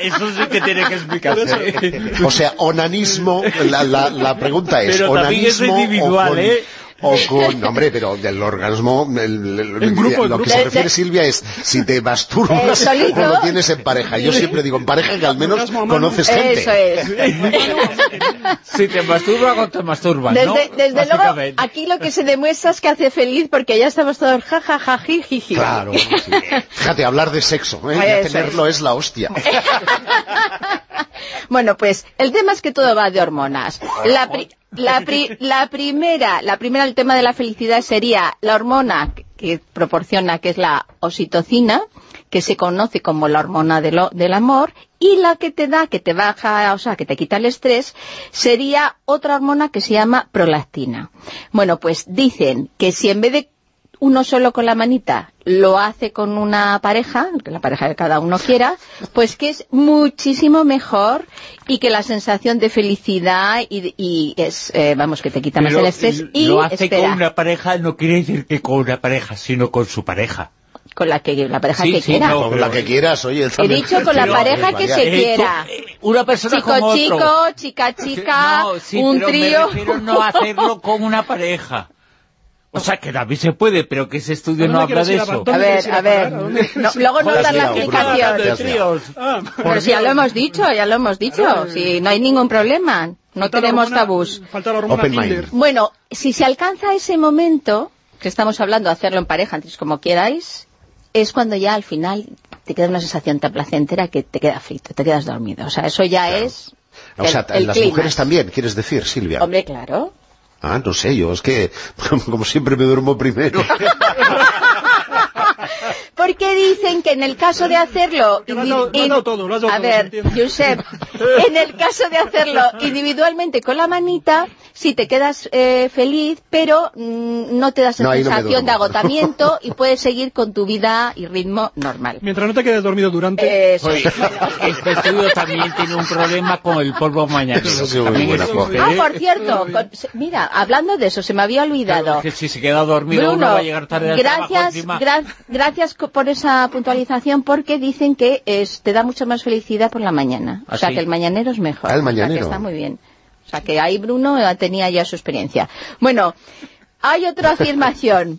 eso sí que tiene que explicarse. O sea, onanismo, la, pregunta es, Pero ¿onanismo es individual, ¿eh? O con... Hombre, pero del orgasmo, el, grupo, lo que se refiere Silvia es si te masturbas eh, o lo tienes en pareja. Yo siempre digo en pareja que al menos conoces gente. Eso es. si te masturbas o te masturbas, ¿no? Desde, luego, aquí lo que se demuestra es que hace feliz porque ya estamos todos jajaja, Claro. Fíjate, hablar de sexo, ¿eh? tenerlo es. la hostia. bueno, pues el tema es que todo va de hormonas. La, la, la, primera, la primera, el tema de la felicidad sería la hormona que proporciona, que es la oxitocina, que se conoce como la hormona del amor, y la que te da, que te baja, o sea, que te quita el estrés, sería otra hormona que se llama prolactina. Bueno, pues dicen que si en vez de uno solo con la manita lo hace con una pareja, la pareja que cada uno quiera, pues que es muchísimo mejor y que la sensación de felicidad y, es, eh, vamos, que te quita más el estrés y Lo hace con una pareja no quiere decir que con una pareja, sino con su pareja con la que la pareja que quiera. con la que quieras, oye. He dicho con la pareja que se quiera. Eh, una persona chico, como chico, chica, chica, un trío. no hacerlo con una pareja. O sea, que también se puede, pero que ese estudio no habla de eso. A ver, a ver. luego no dan la explicación. Ah, pero si ya lo hemos dicho, ya lo hemos dicho. Si no hay ningún problema. No tenemos tabús. Bueno, si se alcanza ese momento, que estamos hablando de hacerlo en pareja, antes como queráis, es cuando ya al final te queda una sensación tan placentera que te queda frito, te quedas dormido. O sea, eso ya es... O sea, las mujeres también, quieres decir, Silvia. Hombre, claro. Ah, no sé, yo es que como siempre me duermo primero. Porque dicen que en el caso de hacerlo... a ver, Josep, en el caso de hacerlo individualmente con la manita, sí te quedas eh, feliz, pero mm, no te das sensación de agotamiento y puedes seguir con tu vida y ritmo normal. Mientras no te quedes dormido durante... Eso. este estudio también tiene un problema con el polvo mañana. ah, por cierto, mira, hablando de eso, se me había olvidado. que si se queda dormido uno va a llegar tarde gracias, gracias por esa puntualización, porque dicen que te da mucha más felicidad por la mañana. o sea, ¿Ah, que el mañanero es mejor. Ah, el mañanero. que está muy bien. O sea, que ahí Bruno tenía ya su experiencia. Bueno, hay otra afirmación.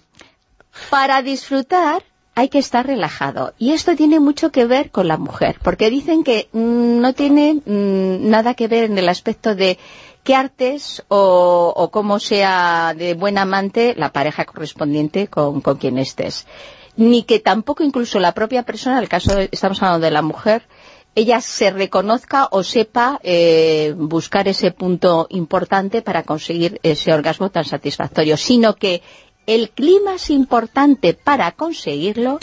Para disfrutar hay que estar relajado. Y esto tiene mucho que ver con la mujer, porque dicen que mm, no tiene mm, nada que ver en el aspecto de qué artes o, cómo sea de buen amante la pareja correspondiente con, con quien estés. Ni que tampoco incluso la propia persona, en el caso, estamos hablando de la mujer, ella se reconozca o sepa eh, buscar ese punto importante para conseguir ese orgasmo tan satisfactorio, sino que el clima es importante para conseguirlo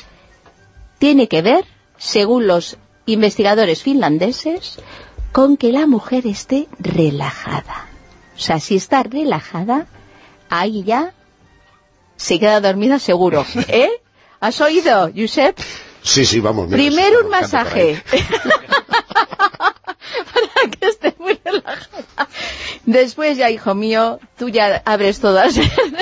tiene que ver, según los investigadores finlandeses, con que la mujer esté relajada. O sea, si está relajada, ahí ya se queda dormida seguro. ¿Eh? ¿Has oído, Josep? Sí, sí, vamos. Primero un masaje. Para que esté muy relajada. Después ya, hijo mío, tú ya abres todas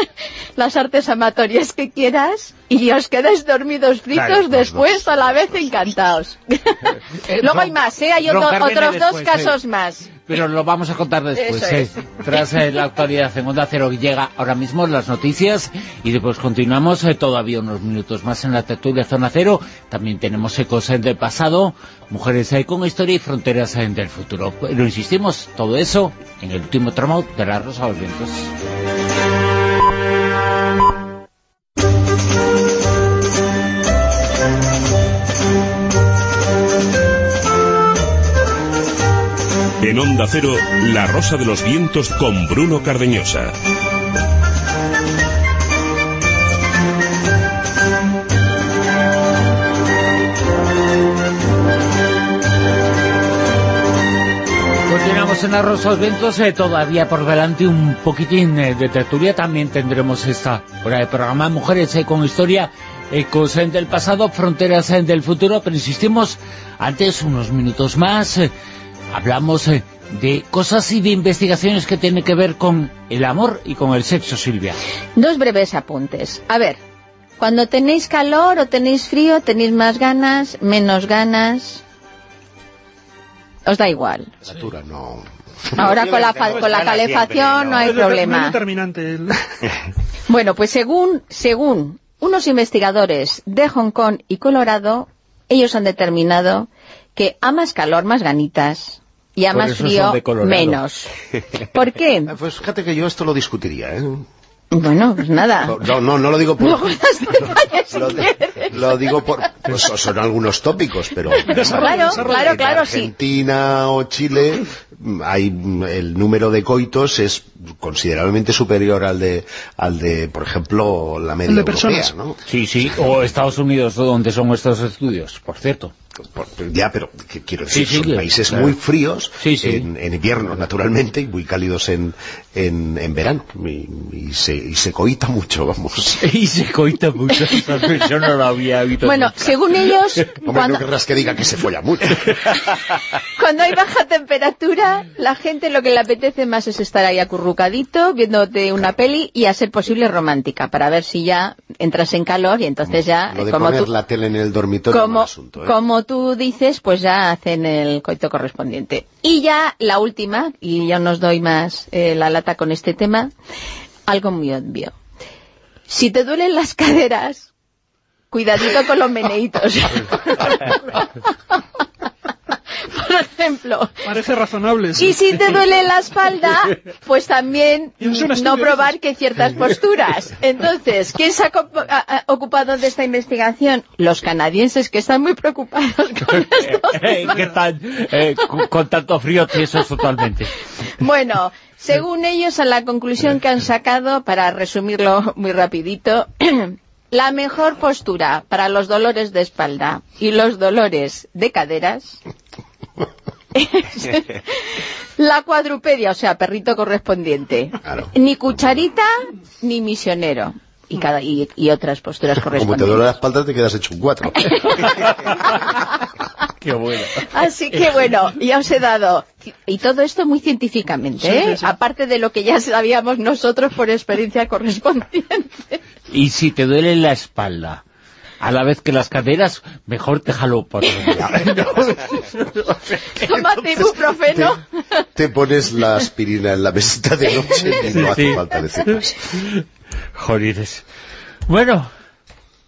las artes amatorias que quieras y os quedáis dormidos fritos después a la vez encantados. Luego hay más, ¿eh? Hay otros dos casos más. Pero lo vamos a contar después, ¿eh? Tras eh, la actualidad en Onda Cero llega ahora mismo las noticias y después continuamos eh, todavía unos minutos más en la tertulia Zona Cero. También tenemos ecos del pasado, mujeres con historia y fronteras del futuro. Pero insistimos, todo eso en el último tramo de la Rosa de los Vientos. En Onda Cero, La Rosa de los Vientos con Bruno Cardeñosa. Continuamos en de los Vientos, eh, todavía por delante un poquitín eh, de tertulia, también tendremos esta hora de programa Mujeres eh, con Historia, Ecos del pasado, Fronteras del futuro, pero insistimos, antes unos minutos más hablamos eh, de cosas y de investigaciones que tienen que ver con el amor y con el sexo, Silvia. Dos breves apuntes. A ver, cuando tenéis calor o tenéis frío, tenéis más ganas, menos ganas... Os da igual. no... Ahora con la, con la calefacción no hay problema. Bueno, pues según, según unos investigadores de Hong Kong y Colorado, ellos han determinado que a más calor, más ganitas, y a más frío, menos. ¿Por qué? Pues fíjate que yo esto lo discutiría, ¿eh? Bueno, pues nada. No, no, no lo digo por... lo, lo, digo por... Pues son algunos tópicos, pero... Claro, claro, claro, Argentina o Chile hay el número de coitos es considerablemente superior al de, al de por ejemplo, la media europea, ¿no? Sí, sí, o Estados Unidos, donde son estos estudios, por cierto. Ya, pero quiero decir, son países muy fríos en, invierno, naturalmente, y muy cálidos en, en, verano. Y, se, y se coita mucho, vamos. y se coita mucho. Yo no lo había visto Bueno, según ellos... Hombre, no querrás que diga que se folla mucho. cuando hay baja temperatura, la gente lo que le apetece más es estar ahí acurrucadito, viéndote una peli y a ser posible romántica, para ver si ya entras en calor y entonces ya... Lo de como poner la tele en el dormitorio como, asunto, ¿eh? Como tú dices, pues ya hacen el coito correspondiente. Y ya la última, y ya nos doy más eh, la lata con este tema, algo muy obvio. Si te duelen las caderas, cuidadito con los meneitos. por ejemplo. Parece razonable. Y si te duele la espalda, pues también no probar que ciertas posturas. Entonces, ¿quién se ha ocupado de esta investigación? Los canadienses, que están muy preocupados con esto. Eh, ¿Qué tal? Eh, con tanto frío eso totalmente. Bueno, según ellos, a la conclusión que han sacado, para resumirlo muy rapidito, la mejor postura para los dolores de espalda y los dolores de caderas la cuadrupedia, o sea, perrito correspondiente. Ni cucharita, ni misionero. Y, cada, y, otras posturas correspondientes. Como te duele la espalda, te quedas hecho un cuatro. Qué bueno. Así que bueno, ya os he dado... Y todo esto muy científicamente, ¿eh? Aparte de lo que ya sabíamos nosotros por experiencia correspondiente. Y si te duele la espalda, a la vez que las caderas, mejor déjalo por Tómate ibuprofeno. Te, te, pones la aspirina en la mesita de noche y no hace falta decir más. Jolines. Bueno,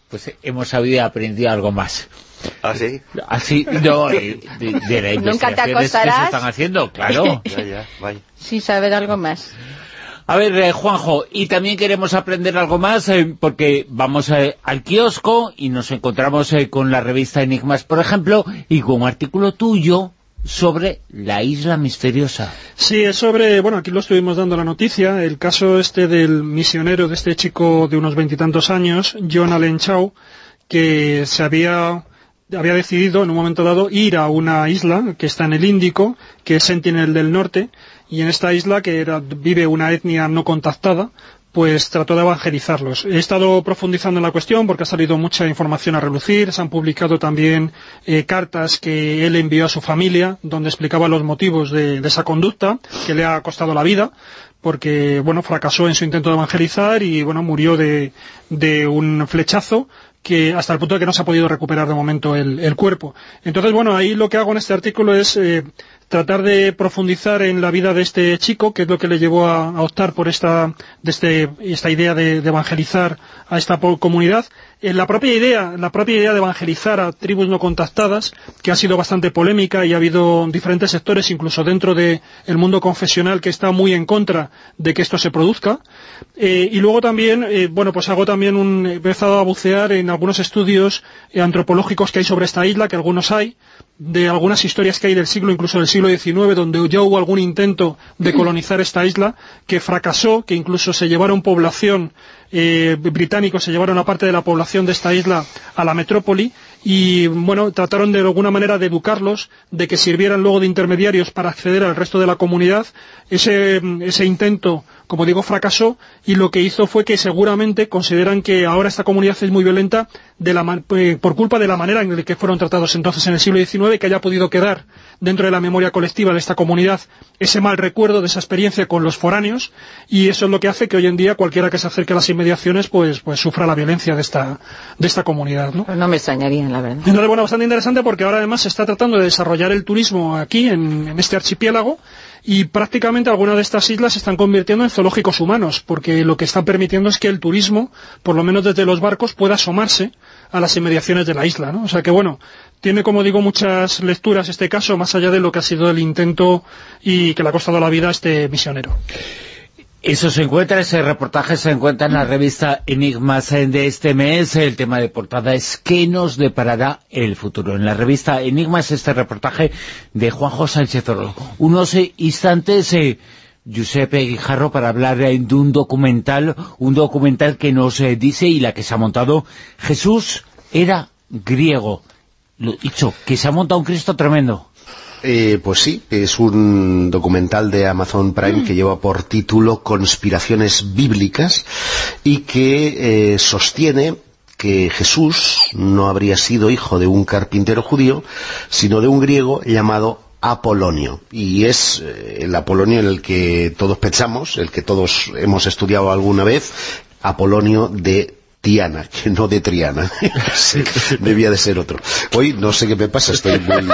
pues hemos sabido y aprendido algo más. ¿Ah, sí? Así, no, de, de, la Nunca te acostarás. que se están haciendo, claro. ya, ya, vaya. Sí, saber algo más. A ver, eh, Juanjo, y también queremos aprender algo más eh, porque vamos eh, al kiosco y nos encontramos con la revista Enigmas, por ejemplo, y con un artículo tuyo sobre la isla misteriosa. Sí, es sobre, bueno, aquí lo estuvimos dando la noticia, el caso este del misionero, de este chico de unos veintitantos años, John Allen Chow, que se había había decidido en un momento dado ir a una isla que está en el Índico, que es Sentinel del Norte, y en esta isla, que vive una etnia no contactada, pues trató de evangelizarlos. He estado profundizando en la cuestión porque ha salido mucha información a relucir, se han publicado también eh, cartas que él envió a su familia, donde explicaba los motivos de, esa conducta, que le ha costado la vida, porque bueno fracasó en su intento de evangelizar y bueno murió de, un flechazo que hasta el punto de que no se ha podido recuperar de momento el, cuerpo. Entonces, bueno, ahí lo que hago en este artículo es eh, tratar de profundizar en la vida de este chico, que es lo que le llevó a, optar por esta, de este, esta idea de, evangelizar a esta comunidad. En la propia idea, la propia idea de evangelizar a tribus no contactadas, que ha sido bastante polémica y ha habido diferentes sectores, incluso dentro del mundo confesional, que está muy en contra de que esto se produzca. Eh, y luego también, eh, bueno, pues hago también un, he empezado a bucear en algunos estudios eh, antropológicos que hay sobre esta isla, que algunos hay, de algunas historias que hay del siglo, incluso del siglo XIX, donde ya hubo algún intento de colonizar esta isla, que fracasó, que incluso se llevaron población, eh, británicos se llevaron a parte de la población de esta isla a la metrópoli, y bueno, trataron de alguna manera de educarlos, de que sirvieran luego de intermediarios para acceder al resto de la comunidad. Ese, ese intento como digo, fracasó y lo que hizo fue que seguramente consideran que ahora esta comunidad es muy violenta eh, por culpa de la manera en la que fueron tratados entonces en el siglo XIX, que haya podido quedar dentro de la memoria colectiva de esta comunidad ese mal recuerdo de esa experiencia con los foráneos y eso es lo que hace que hoy en día cualquiera que se acerque a las inmediaciones pues, pues sufra la violencia de esta, de esta comunidad. ¿no? No me extrañaría, la verdad. Entonces, bueno, bastante interesante porque ahora además se está tratando de desarrollar el turismo aquí, en, en este archipiélago, y prácticamente algunas de estas islas se están convirtiendo en zoológicos humanos, porque lo que están permitiendo es que el turismo, por lo menos desde los barcos, pueda asomarse a las inmediaciones de la isla, ¿no? O sea que, bueno, tiene, como digo, muchas lecturas este caso, más allá de lo que ha sido el intento y que le ha costado la vida a este misionero. Eso se encuentra, ese reportaje se encuentra en la revista Enigmas de este mes. El tema de portada es ¿qué nos deparará el futuro? En la revista Enigmas este reportaje de Juanjo Sánchez Oro. Unos instantes... Eh, Giuseppe Guijarro para hablar de un documental, un documental que nos eh, dice y la que se ha montado, Jesús era griego. Lo dicho, que se ha montado un Cristo tremendo. Eh, pues sí, es un documental de Amazon Prime que lleva por título Conspiraciones Bíblicas y que eh, sostiene que Jesús no habría sido hijo de un carpintero judío, sino de un griego llamado Apolonio, y es eh, el Apolonio en el que todos pensamos, el que todos hemos estudiado alguna vez, Apolonio de Tiana, que no de Triana. debía de ser otro. Hoy no sé qué me pasa, estoy muy...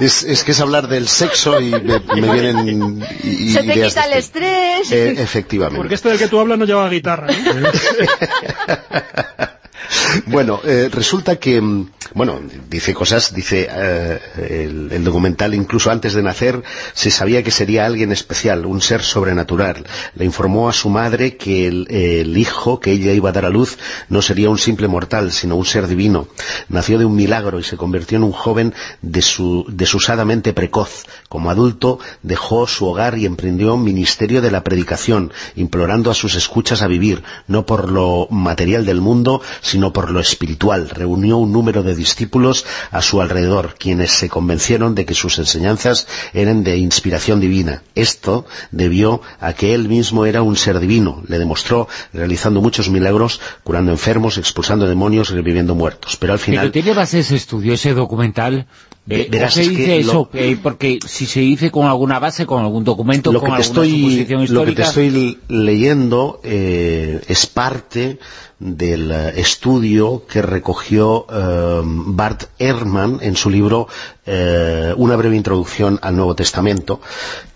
es, que es hablar del sexo y me, vienen Se te quita el estrés. Eh, efectivamente. Porque este del que tú hablas no lleva guitarra. bueno, eh, resulta que, mm, bueno, dice cosas, dice eh, el, documental, incluso antes de nacer, se sabía que sería alguien especial, un ser sobrenatural. Le informó a su madre que el, hijo que ella iba a dar a luz no sería un simple mortal, sino un ser divino. Nació de un milagro y se convirtió en un joven desusadamente precoz. Como adulto, dejó su hogar y emprendió un ministerio de la predicación, implorando a sus escuchas a vivir, no por lo material del mundo, por lo espiritual. Reunió un número de discípulos a su alrededor, quienes se convencieron de que sus enseñanzas eran de inspiración divina. Esto debió a que él mismo era un ser divino. Le demostró realizando muchos milagros, curando enfermos, expulsando demonios, reviviendo muertos. Pero al final... Pero tiene base ese estudio, ese documental... Eh, se dice eso? Eh, porque si se dice con alguna base, con algún documento, lo con que te alguna estoy, histórica... Lo que te estoy leyendo eh, es parte del eh, estudio que recogió eh, Bart Ehrman en su libro eh, Una breve introducción al Nuevo Testamento,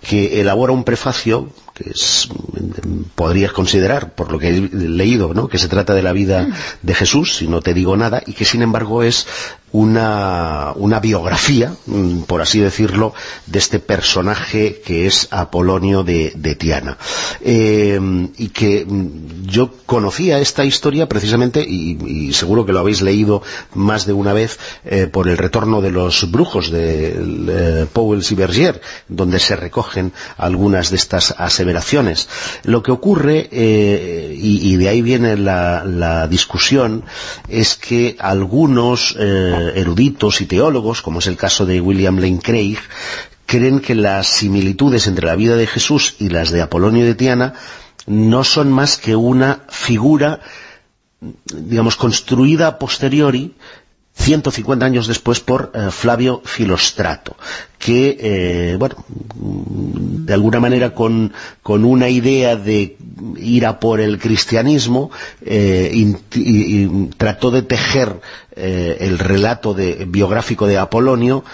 que elabora un prefacio que podrías considerar, por lo que he leído, ¿no? que se trata de la vida de Jesús, si no te digo nada, y que sin embargo es una, biografía, mm, por así decirlo, de este personaje que es Apolonio de, Tiana. Eh, y que mm, yo conocía esta historia precisamente, y, seguro que lo habéis leído más de una vez, eh, por el retorno de los brujos de eh, Powell y Berger, donde se recogen algunas de estas aseveraciones. Lo que ocurre, y, de ahí viene la, discusión, es que algunos eruditos y teólogos, como es el caso de William Lane Craig, creen que las similitudes entre la vida de Jesús y las de Apolonio de Tiana no son más que una figura, digamos, construida posteriori 150 años después por eh, Flavio Filostrato, que, eh, bueno, de alguna manera con, una idea de ir a por el cristianismo, eh, trató de tejer el relato biográfico de Apolonio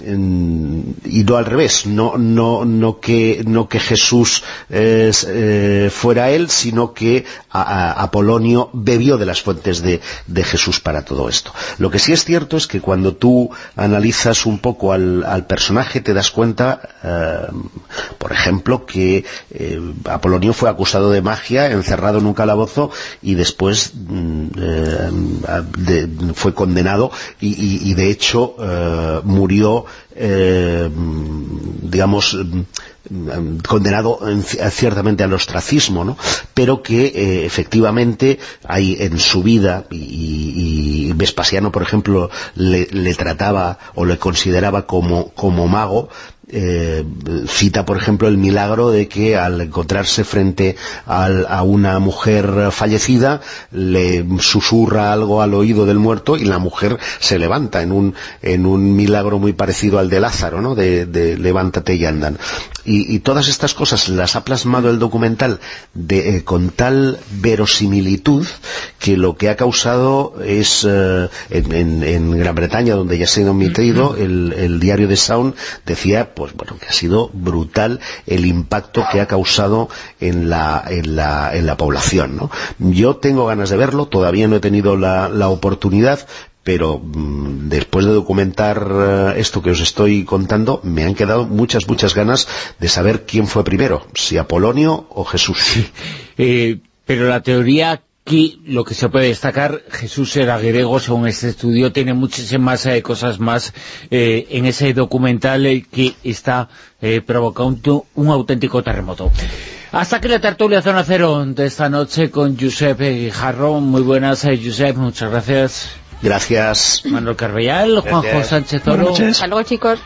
y no al revés, no, que, Jesús eh, fuera él, sino que Apolonio bebió de las fuentes de, Jesús para todo esto. Lo que sí es cierto es que cuando tú analizas un poco al, personaje te das cuenta, eh, por ejemplo, que eh, Apolonio fue acusado de magia, encerrado en un calabozo y después mm, fue condenado y de hecho murió eh, digamos, condenado ciertamente al ostracismo, ¿no? pero que eh, efectivamente hay en su vida, y, Vespasiano, por ejemplo, le, trataba o le consideraba como, como mago, eh, cita, por ejemplo, el milagro de que al encontrarse frente a una mujer fallecida, le susurra algo al oído del muerto y la mujer se levanta en un, en un milagro muy parecido al de Lázaro, ¿no? De, levántate y andan. Y, todas estas cosas las ha plasmado el documental de, eh, con tal verosimilitud que lo que ha causado es eh, en, Gran Bretaña, donde ya se ha emitido, el, el diario de Sound decía pues bueno, que ha sido brutal el impacto que ha causado en la, en la, en la población, ¿no? Yo tengo ganas de verlo, todavía no he tenido la, la oportunidad, pero mm, después de documentar eh, esto que os estoy contando, me han quedado muchas, muchas ganas de saber quién fue primero, si Apolonio o Jesús. Eh, pero la teoría Aquí lo que se puede destacar, Jesús era griego, según este estudio, tiene muchísimas eh, cosas más en ese documental que está provocando un auténtico terremoto. Hasta que la tertulia Zona Cero de esta noche con Josep Jarrón. Muy buenas, Josep, muchas gracias. Gracias. Manuel Carvellal, Juanjo Sánchez Oro. Hasta luego, chicos.